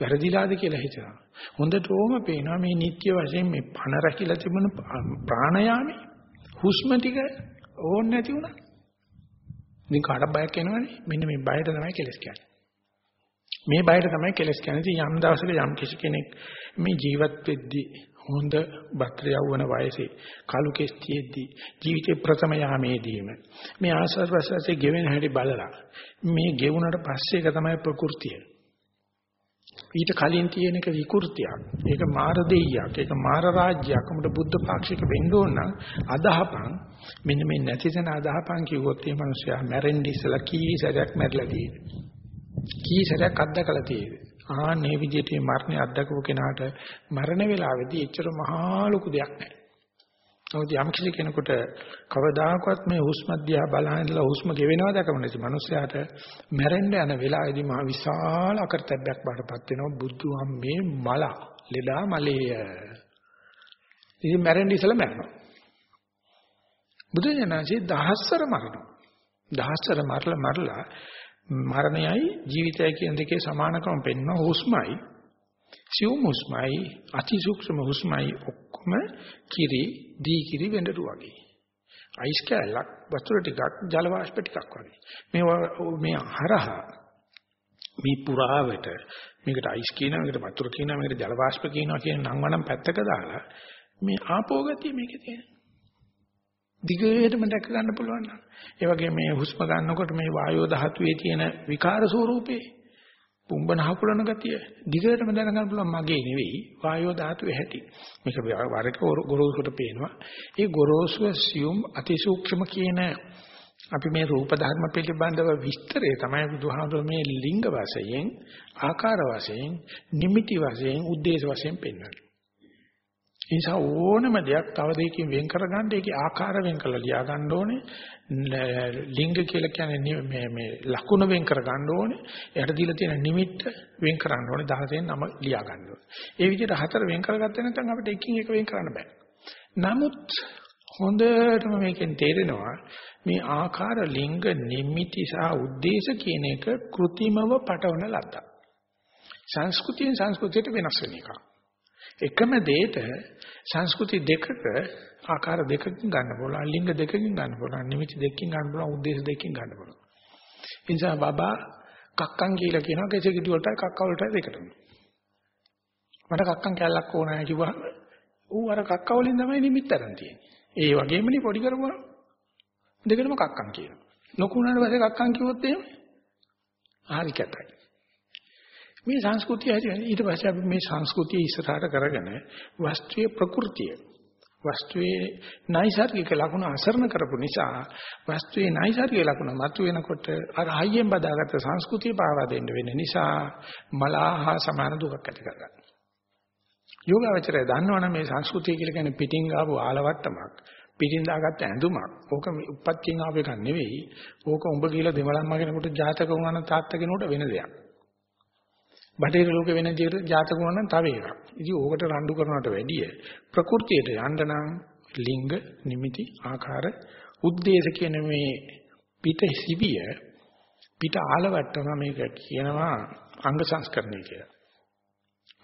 වැරදිලාද කියලා හිතනවා. හොඳට ඕම පේනවා මේ නිත්‍ය වශයෙන් මේ පණ රැකිලා තිබුණ ප්‍රාණයාමේ හුස්ම ටික ඕන් නැති වුණා. ඉතින් කාට බයක් එනවනේ? මෙන්න මේ බයට තමයි කෙලස් කියන්නේ. මේ බයට තමයි කෙලස් කියන්නේ. ඉතින් යම් දවසක යම් කිසි කෙනෙක් මේ ජීවත් වෙද්දී හොඳ බත්‍ර යවවන වයසේ කලු කෙස්ටිෙද්දී ජීවිතේ ප්‍රථම යාමේදීම මේ ආස්වාද ප්‍රසවාසයේ ගෙවෙන හැටි බලලා මේ ගෙවුනට පස්සේ එක තමයි ප්‍රകൃතිය. ඊට කලින් තියෙන එක විකෘතියක්. ඒක මාර දෙයියක්. ඒක මාර රාජ්‍යයක්. අපිට බුද්ධ පාක්ෂික වෙන්න ඕන නම් අදහපන් මෙන්න මේ නැති තැන අදහපන් කිව්වොත් මේ මිනිස්සයා මැරෙන්න ඉස්සලා කී සැරයක් මැරිලා තියෙන්නේ. කී සැරයක් අත්දකලා තියෙන්නේ. ආන්නේ විදිහට මේ මරණය අත්දකපු කෙනාට මරණ වේලාවේදී එච්චර මහා ලොකු දෙයක් නැහැ. නමුත් යම් කිසි කෙනෙකුට කවදාකවත් මේ හුස්ම දිහා බලහින්නලා හුස්ම ගෙවෙනවා දැකම නැති මිනිස්යාට මැරෙන්න යන වෙලාවේදී මහ විශාල අකරතැබ්බයක් බාටපත් වෙනවා බුදුහම් මේ මල ලෙඩා මලේ ඉතින් මැරෙන්න ඉස්සලා මැරෙනවා බුදුජානසී දහස්සර මරනවා දහස්සර මරලා මරලා මරණයයි ජීවිතයයි කියන දෙකේ සමානකම පෙන්වන හුස්මයි සියුම් හුස්මයි අතිසූක්ෂම හුස්මයි ඔක්කොම කිරි දී කිරි වෙඬරු වගේ. අයිස් කැලක් වතුර ටිකක් ජල වාෂ්ප ටිකක් වගේ. මේ මේ හරහා මේ පුරාවට මේකට අයිස් කියනවා මේකට වතුර කියනවා මේකට ජල වාෂ්ප කියනවා කියන නම් වනම් පැත්තක දාලා මේ ආපෝ ගතිය මේකේ තියෙනවා. දිගටම දැක ගන්න පුළුවන් නම්. ඒ වගේ මේ හුස්ම ගන්නකොට මේ වායෝ ධාතුවේ තියෙන විකාර ස්වરૂපේ පුම්බන හකුලන ගතිය දිගටම දැනගන්න පුළුවන් මගේ නෙවෙයි වායෝ ධාතුවේ හැටි. මේක වරක ගොරෝසුට පේනවා. ඒ ගොරෝසුව සියුම් අතිසූක්ෂම කියන අපි මේ රූප ධර්ම පිළිබඳව විස්තරය තමයි බුදුහාමුදුරුවෝ මේ ලිංග වශයෙන් ආකාර වශයෙන් නිමිති වශයෙන් උද්දේශ වශයෙන් පෙන්වන්නේ. ඒ නිසා ඕනම දෙයක් තව දෙයකින් වෙන් කරගන්න ඒකේ ආකාර වෙන් කරලා ලියා ගන්න ඕනේ. ලිංග කියලා කියන්නේ මේ මේ ලකුණ වෙන් කරගන්න ඕනේ. එයාට දීලා තියෙන නිමිත්ත වෙන් කරන්න ඕනේ. 10 නම ලියා ගන්න ඕනේ. ඒ විදිහට හතර වෙන් කරගත්තේ නැත්නම් අපිට එකකින් එක වෙන් කරන්න බෑ. නමුත් හොඳටම මේකෙන් තේරෙනවා මේ ආකාර ලිංග නිමිති සහ ಉದ್ದೇಶ කියන එක કૃතිමව පටවන ලද්දා. සංස්කෘතියෙන් සංස්කෘතියට වෙනස් වෙන එකක්. එකම දෙයට සංස්කෘති දෙකක ආකාර දෙකකින් ගන්න පුළුවන් ලිංග දෙකකින් ගන්න පුළුවන් නිමිති දෙකකින් ගන්න පුළුවන් උද්දේශ දෙකකින් ගන්න පුළුවන්. ඒ නිසා බබා කක්කන් කියලා කියනවා කෙසේ කිටි වලටයි කක්ක වලටයි දෙකටම මට කක්කන් කැල්ලක් ඕනෑ කිව්වහම ඌ අර කක්ක වලින් තමයි නිමිත්ත අරන් තියෙන්නේ. ඒ වගේමනේ පොඩි කරපුවා. දෙකටම කක්කන් කියනවා ලොකු උනාට පස්සේ කක්කන් කිව්වොත් එහෙම හරි කැතයි. මේ සංස්කෘතිය හැදෙන්නේ ඊට පස්සේ අපි මේ සංස්කෘතිය ඉස්සරහට කරගෙන වස්තුවේ ප්‍රകൃතිය වස්තුවේ නයිසර්ගික ලක්ෂණ අසරණ කරපු නිසා වස්තුවේ නයිසර්ගික ලක්ෂණ මතුවෙනකොට අර හයියෙන් බදාගත්ත සංස්කෘතිය පාවා දෙන්න වෙන නිසා මලහා සමාන දුකක් ඇති කරගන්නවා. යෝගාවචරය දන්නවනේ මේ සංස්කෘතිය කියලා කියන්නේ පිටින් ආපු ආලවට්ටමක් පිටින් දාගත්ත ඇඳුමක්. ඕක උපත්යෙන් ආව එකක් නෙවෙයි. ඕක උඹ කියලා දෙමළම්ම කෙනෙකුට ජාතක වුණා තාත්තා කෙනෙකුට වෙන දෙයක්. බටහිර ලෝකෙ වෙන විදිහට ජාතක වුණා නම් තව එකක්. ඉතින් ඕකට රණ්ඩු කරනවට වැඩිය ප්‍රകൃතියට යන්න නම් ලිංග, නිමිති, ආකාර, උද්දේශ කියන මේ පිට සිවිය පිට ආලවට්ටම මේක කියනවා අංග සංස්කරණය කියලා.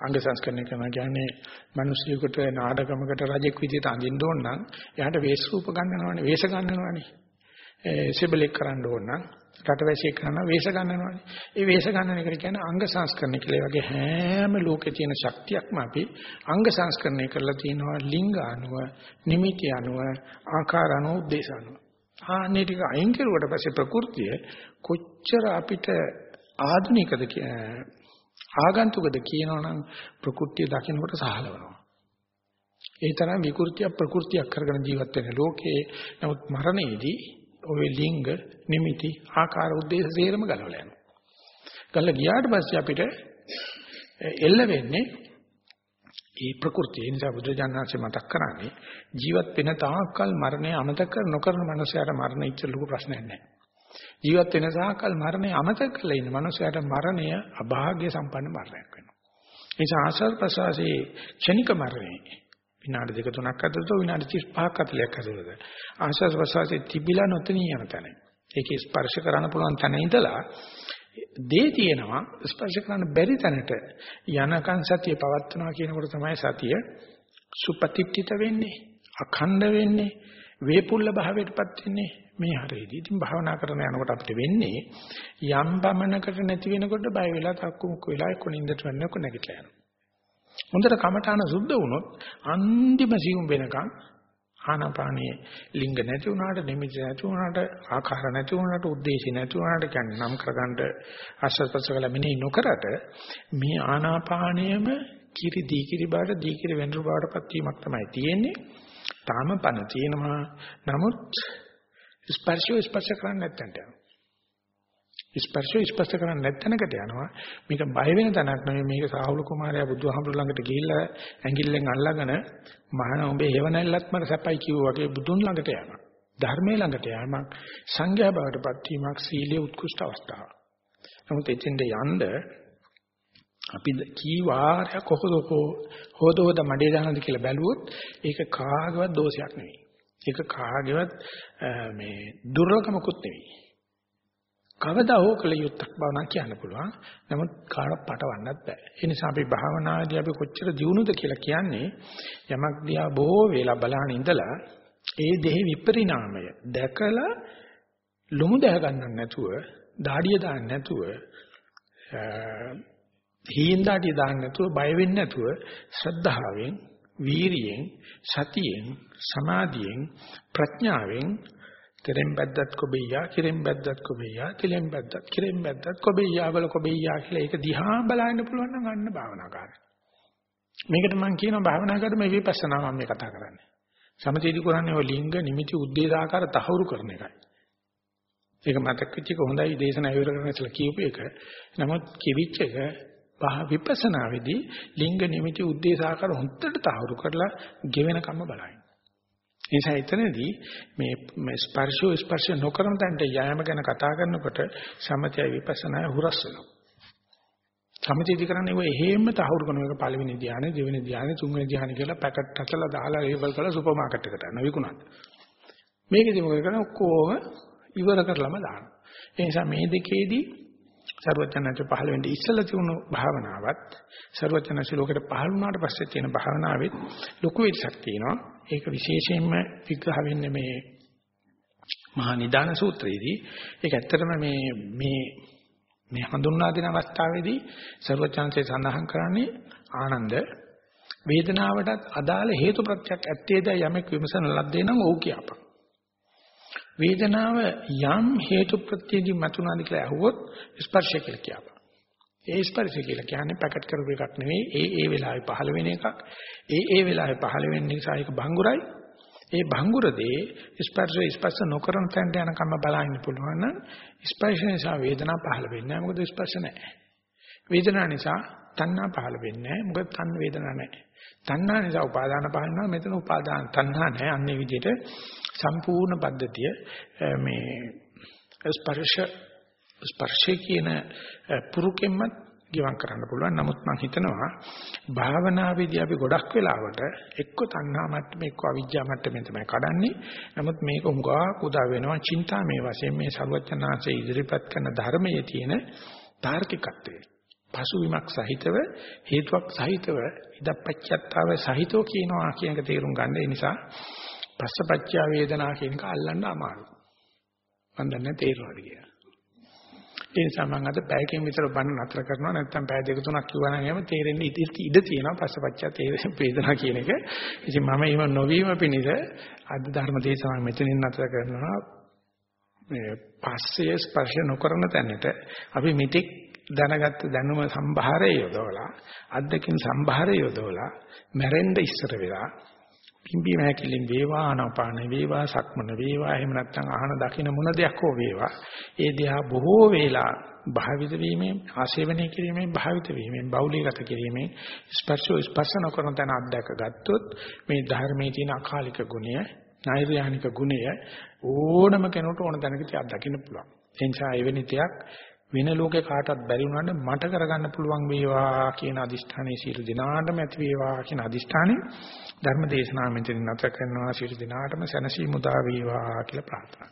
අංග සංස්කරණය කරන කියන්නේ මිනිසියෙකුට නාටකමකට රජෙක් විදිහට අඳින්න ඕන නම් එයාට වේශ රූප ගන්නවනේ, වේශ ගන්නවනේ. සෙබලෙක් කරන්න ඕන නම් රටවැසියෙක් කරනවා වේශ ගන්නනවානේ. ඒ වේශ ගන්නන එක කියන්නේ අංග සංස්කරණය කියලා. ඒ වගේ හැම ලෝකේ තියෙන ශක්තියක්ම අපි අංග සංස්කරණය කරලා තිනවා ලිංග අනුව, නිමිති අනුව, ආකාර අනුව, උද්දේශ අනුව. ආන්නේ ටික අයින් කරුවට පස්සේ ප්‍රകൃතිය කොච්චර අපිට ආධුනිකද ආගන්තුකද කියනවනම් ප්‍රകൃතිය දකින්නකොට සහලවනවා. ඒ තරම් විකෘතිය ප්‍රകൃතියක් කරගෙන ජීවත් වෙන ලෝකේ නමුත් මරණයේදී ඔය ලිංග නිමිති ආකාර උද්දේශ සේරම ගලවලා යනවා. ගලලා ගියාට පස්සේ අපිට එල්ල වෙන්නේ ඒ ප්‍රകൃතිය නිසා බුදුජානනාංශේ මතක් කරන්නේ ජීවත් වෙන තාක්කල් මරණය අමතක නොකරන මනුස්සයාට මරණය ඉච්ච ලොකු ප්‍රශ්නයක් නැහැ. ජීවත් වෙන තාක්කල් මරණය අමතක කරලා ඉන්න මනුස්සයාට මරණය අභාග්‍ය සම්පන්න මරණයක් වෙනවා. ඒ නිසා ආසල් ප්‍රසවාසයේ ක්ෂණික මරණය විනාඩි දෙක තුනක් ඇතුළත විනාඩි 35ක් 40ක් ඇතුළත ආශස් ප්‍රසවාසයේ තිබිලා නොතෙනී යන තැන. ඒකේ ස්පර්ශ කරන්න පුළුවන් තැන ඉඳලා දේ තියෙනවා ස්පර්ශ කරන්න බැරි තැනට යනකන් සතිය පවත්වනවා කියනකොට තමයි සතිය සුපතිට්ඨිත වෙන්නේ අඛණ්ඩ වෙන්නේ වේපුල්ල භාවයටපත් වෙන්නේ මේ හරියදී. ඉතින් භාවනා කරන යනකොට අපිට වෙන්නේ යම් බමනකට නැති වෙනකොට බය වෙලා තක්කු මුක්ක වෙලා එක්ක නින්දට වෙන්නකො නැගිටලා යනවා. හොඳට කමඨාන සුද්ධ වුණොත් අන්තිම සියුම් වෙනකන් ආනාපානයේ ලිංග නැති වුණාට නිමිති නැති වුණාට ආකාර නැති වුණාට ಉದ್ದೇಶ නැති වුණාට කියන්නේ නම් කරගන්න ආස්වාදපසකල මෙනෙහි නොකරට මේ ආනාපානයම කිරි දී කිරි බාට දී කිරි වෙනරු බාටපත් වීමක් තමයි තියෙන්නේ. තාම පණ තියෙනවා. නමුත් ස්පර්ශය ස්පර්ශ කරන්නේ නැත්තන්ට. ස්පර්ශය ස්පර්ශ කරන්නේ නැත්නම්කට යනවා. මේක බය වෙන තැනක් නෙමෙයි මේක සාහුල කුමාරයා බුදුහාමුදුර ළඟට ගිහිල්ලා ඇඟිල්ලෙන් අල්ලගෙන මහාන උඹේ හේව නැල්ලත් මට සැපයි කිව්වා වගේ බුදුන් ළඟට යනවා. ධර්මයේ ළඟට යෑමක් සංඝයා බවටපත් වීමක් සීලයේ උත්කෘෂ්ඨ අවස්ථාවක්. නමුත් එතෙන්ද යන්න අපි කී වාරයක් කොහොද හොදෝද මඩේ දානද කියලා බැලුවොත් ඒක කාගේවත් දෝෂයක් නෙවෙයි. ඒක කාගේවත් මේ දුර්ලභමකුත් නෙවෙයි. කවදා හෝ කළ යුත්තක් බව නම් කියන්න පුළුවන්. නමුත් කාටවත් පටවන්නත් බෑ. ඒ නිසා අපි භාවනාදී අපි කොච්චර දියුණුද කියලා කියන්නේ යමක් දිහා බොහෝ වේලා බලන ඉඳලා ඒ දෙහි විපරිණාමය දැකලා ලොමු දැහ ගන්නන්න නැතුව, දාඩිය දාන්න නැතුව, හීන් දාඩිය දාන්න නැතුව, බය වෙන්නේ නැතුව ශ්‍රද්ධාවෙන්, වීරියෙන්, සතියෙන්, සමාධියෙන්, ප්‍රඥාවෙන් කෙරෙන් බද්දත් කොබෙයියා කෙරෙන් බද්දත් කොබෙයියා කෙලෙන් බද්දත් කෙරෙන් බද්දත් කොබෙයියා වල කොබෙයියා කියලා ඒක දිහා බලන්න පුළුවන් නම් අන්න භාවනාකාරය. මේකට මම කියනවා භාවනාකාරය මේ විපස්සනා මම කතා කරන්නේ. සමතේදී කරන්නේ ඔය ලිංග නිමිති උද්දේශාකාර තහවුරු කරන එකයි. ඒක මතක වෙච්ච එක හොඳයි දේශනා ඉවර කරන ඉස්සලා කියූප එක. නමුත් කිවිච්ච එක විපස්සනාවේදී ලිංග නිමිති උද්දේශාකාර හොත්තට තහවුරු කරලා ගෙවෙනකම බලන්න. නිසා එතනදී මේ ස්පර්ශෝ ස්පර්ශ නොකරන තැනට යෑම ගැන කතා කරනකොට සමථය විපස්සනා හුරස් වෙනවා. සමථයදී කරන්නේ ඔය එහෙම තහවුරු කරන එක පළවෙනි ධ්‍යානෙ, දෙවෙනි ධ්‍යානෙ, තුන්වෙනි ධ්‍යානෙ කියලා පැකට් හතලා දාලා ලේබල් කරලා සුපර් මාකට් එකට යනවා විකුණන්න. මේකදී මොකද කරන්නේ ඔක්කොම ඉවර කරලම දානවා. ඒ නිසා මේ දෙකේදී සර්වඥාන්සේ පහළ වෙන්නේ ඉස්සලා තියුණු භාවනාවත් සර්වඥාන්සේ ලෝකෙට පහළ වුණාට පස්සේ තියෙන භාවනාවෙත් ලොකු වෙනසක් තියෙනවා. ඒක විශේෂයෙන්ම විග්‍රහ වෙන්නේ මේ මහා නිදාන සූත්‍රයේදී. ඒක ඇත්තටම මේ මේ මේ හඳුන්වා දෙන අවස්ථාවේදී සර්වඥාන්සේ සඳහන් කරන්නේ ආනන්ද වේදනාවටත් අදාළ හේතුප්‍රත්‍යක් ඇත්තේද යමෙක් විමසන ලද්දේ නම් ඔව් කියපන්. වේදනාව යම් හේතු ප්‍රත්‍යයෙන් මතුනාද කියලා අහුවොත් ස්පර්ශය කියලා කියපන්. ඒ ස්පර්ශය කියලා කියන්නේ පැකට් කරපු එකක් නෙවෙයි ඒ ඒ වෙලාවේ පහළ වෙන එකක්. ඒ ඒ වෙලාවේ පහළ වෙන නිසා ඒක භංගුරයි. ඒ භංගුරදී ස්පර්ශය ස්පර්ශ නොකරන තැනට යනකම් බලන්න පුළුවන් නම් ස්පර්ශ නිසා වේදනාව පහළ වෙන්නේ නැහැ. මොකද ස්පර්ශ නැහැ. වේදනාව නිසා තණ්හා පහළ වෙන්නේ නැහැ. මොකද තණ්හ වේදනාවක් නැහැ. තණ්හා නිසා උපාදාන පහළ වෙනවා. මෙතන උපාදාන තණ්හා නැහැ. අන්නේ විදිහට සම්පූර්ණ පද්ධතිය මේ ස්පර්ශ ස්පර්ශය කියන පුරුකෙන්මත් ගිවන් කරන්න පුළුවන්. නමුත් මම හිතනවා භාවනාවේදී අපි ගොඩක් වෙලාවට එක්ක තණ්හා මට්ටමේ එක්ක අවිජ්ජා මට්ටමේ තමයි කඩන්නේ. නමුත් මේක උඟා කුදා වෙනවා චින්තාමේ වශයෙන් මේ ਸਰවඥාන්සේ ඉදිරිපත් කරන ධර්මයේ තියෙන තාර්කිකත්වය. පසුවිමක් සහිතව හේතුවක් සහිතව ඉදප්පච්චත්තාව සහිතව කියනවා කියන එක තේරුම් ගන්න. ඒ නිසා පස්සපච්චා වේදනා කියන එක අල්ලන්න අමාරුයි. මම දන්නේ තේරෙනවද කියලා. ඒ නිසා මම අද පැයකින් විතර බණ නතර කරනවා නැත්නම් පැය දෙක තුනක් කිව්වා නම් එහෙම තේරෙන්නේ ඉඩ තියෙනවා පස්සපච්චා වේදනා කියන එක. ඉතින් මම එහෙම නොවීම පිණිස අද ධර්ම දේශනාව මෙතනින් නතර කරනවා. මේ පස්සේ ස්පර්ශ නොකරන තැනට අපි මෙතෙක් දැනගත්ත දැනුම සම්භාරය යොදවලා අද්දකින් සම්භාරය යොදවලා මැරෙන්න ඉස්සර වෙලා පිම්බි මහැකිලින් වේවා ආනාපාන වේවා සක්මන වේවා එහෙම නැත්නම් අහන දකින මොන දෙයක් හෝ වේවා ඒ දිහා බොහෝ වේලා භාවිත වීමෙන් ආශේවනය කිරීමෙන් භාවිත වීමෙන් බෞලීගත කිරීමෙන් ස්පර්ශෝ ස්පර්ශන කරන තැන අධ්‍යක් ගත්තොත් මේ ධර්මයේ තියෙන අකාලික ගුණය නෛර්යානික ගුණය ඕනම කෙනෙකුට ඕන තැනකදී අත්දකින්න පුළුවන්. ඒ නිසා එවැනි තියක් වෙන ලෝකේ කාටවත් බැරි වුණාට මට කරගන්න පුළුවන් වේවා කියන අදිෂ්ඨානයේ සියලු දිනාටම ඇති වේවා කියන අදිෂ්ඨානෙ ධර්ම දේශනාව මෙතන නැත කරනවා. සියලු දිනාටම සැනසීම උදා වේවා කියලා ප්‍රාර්ථනා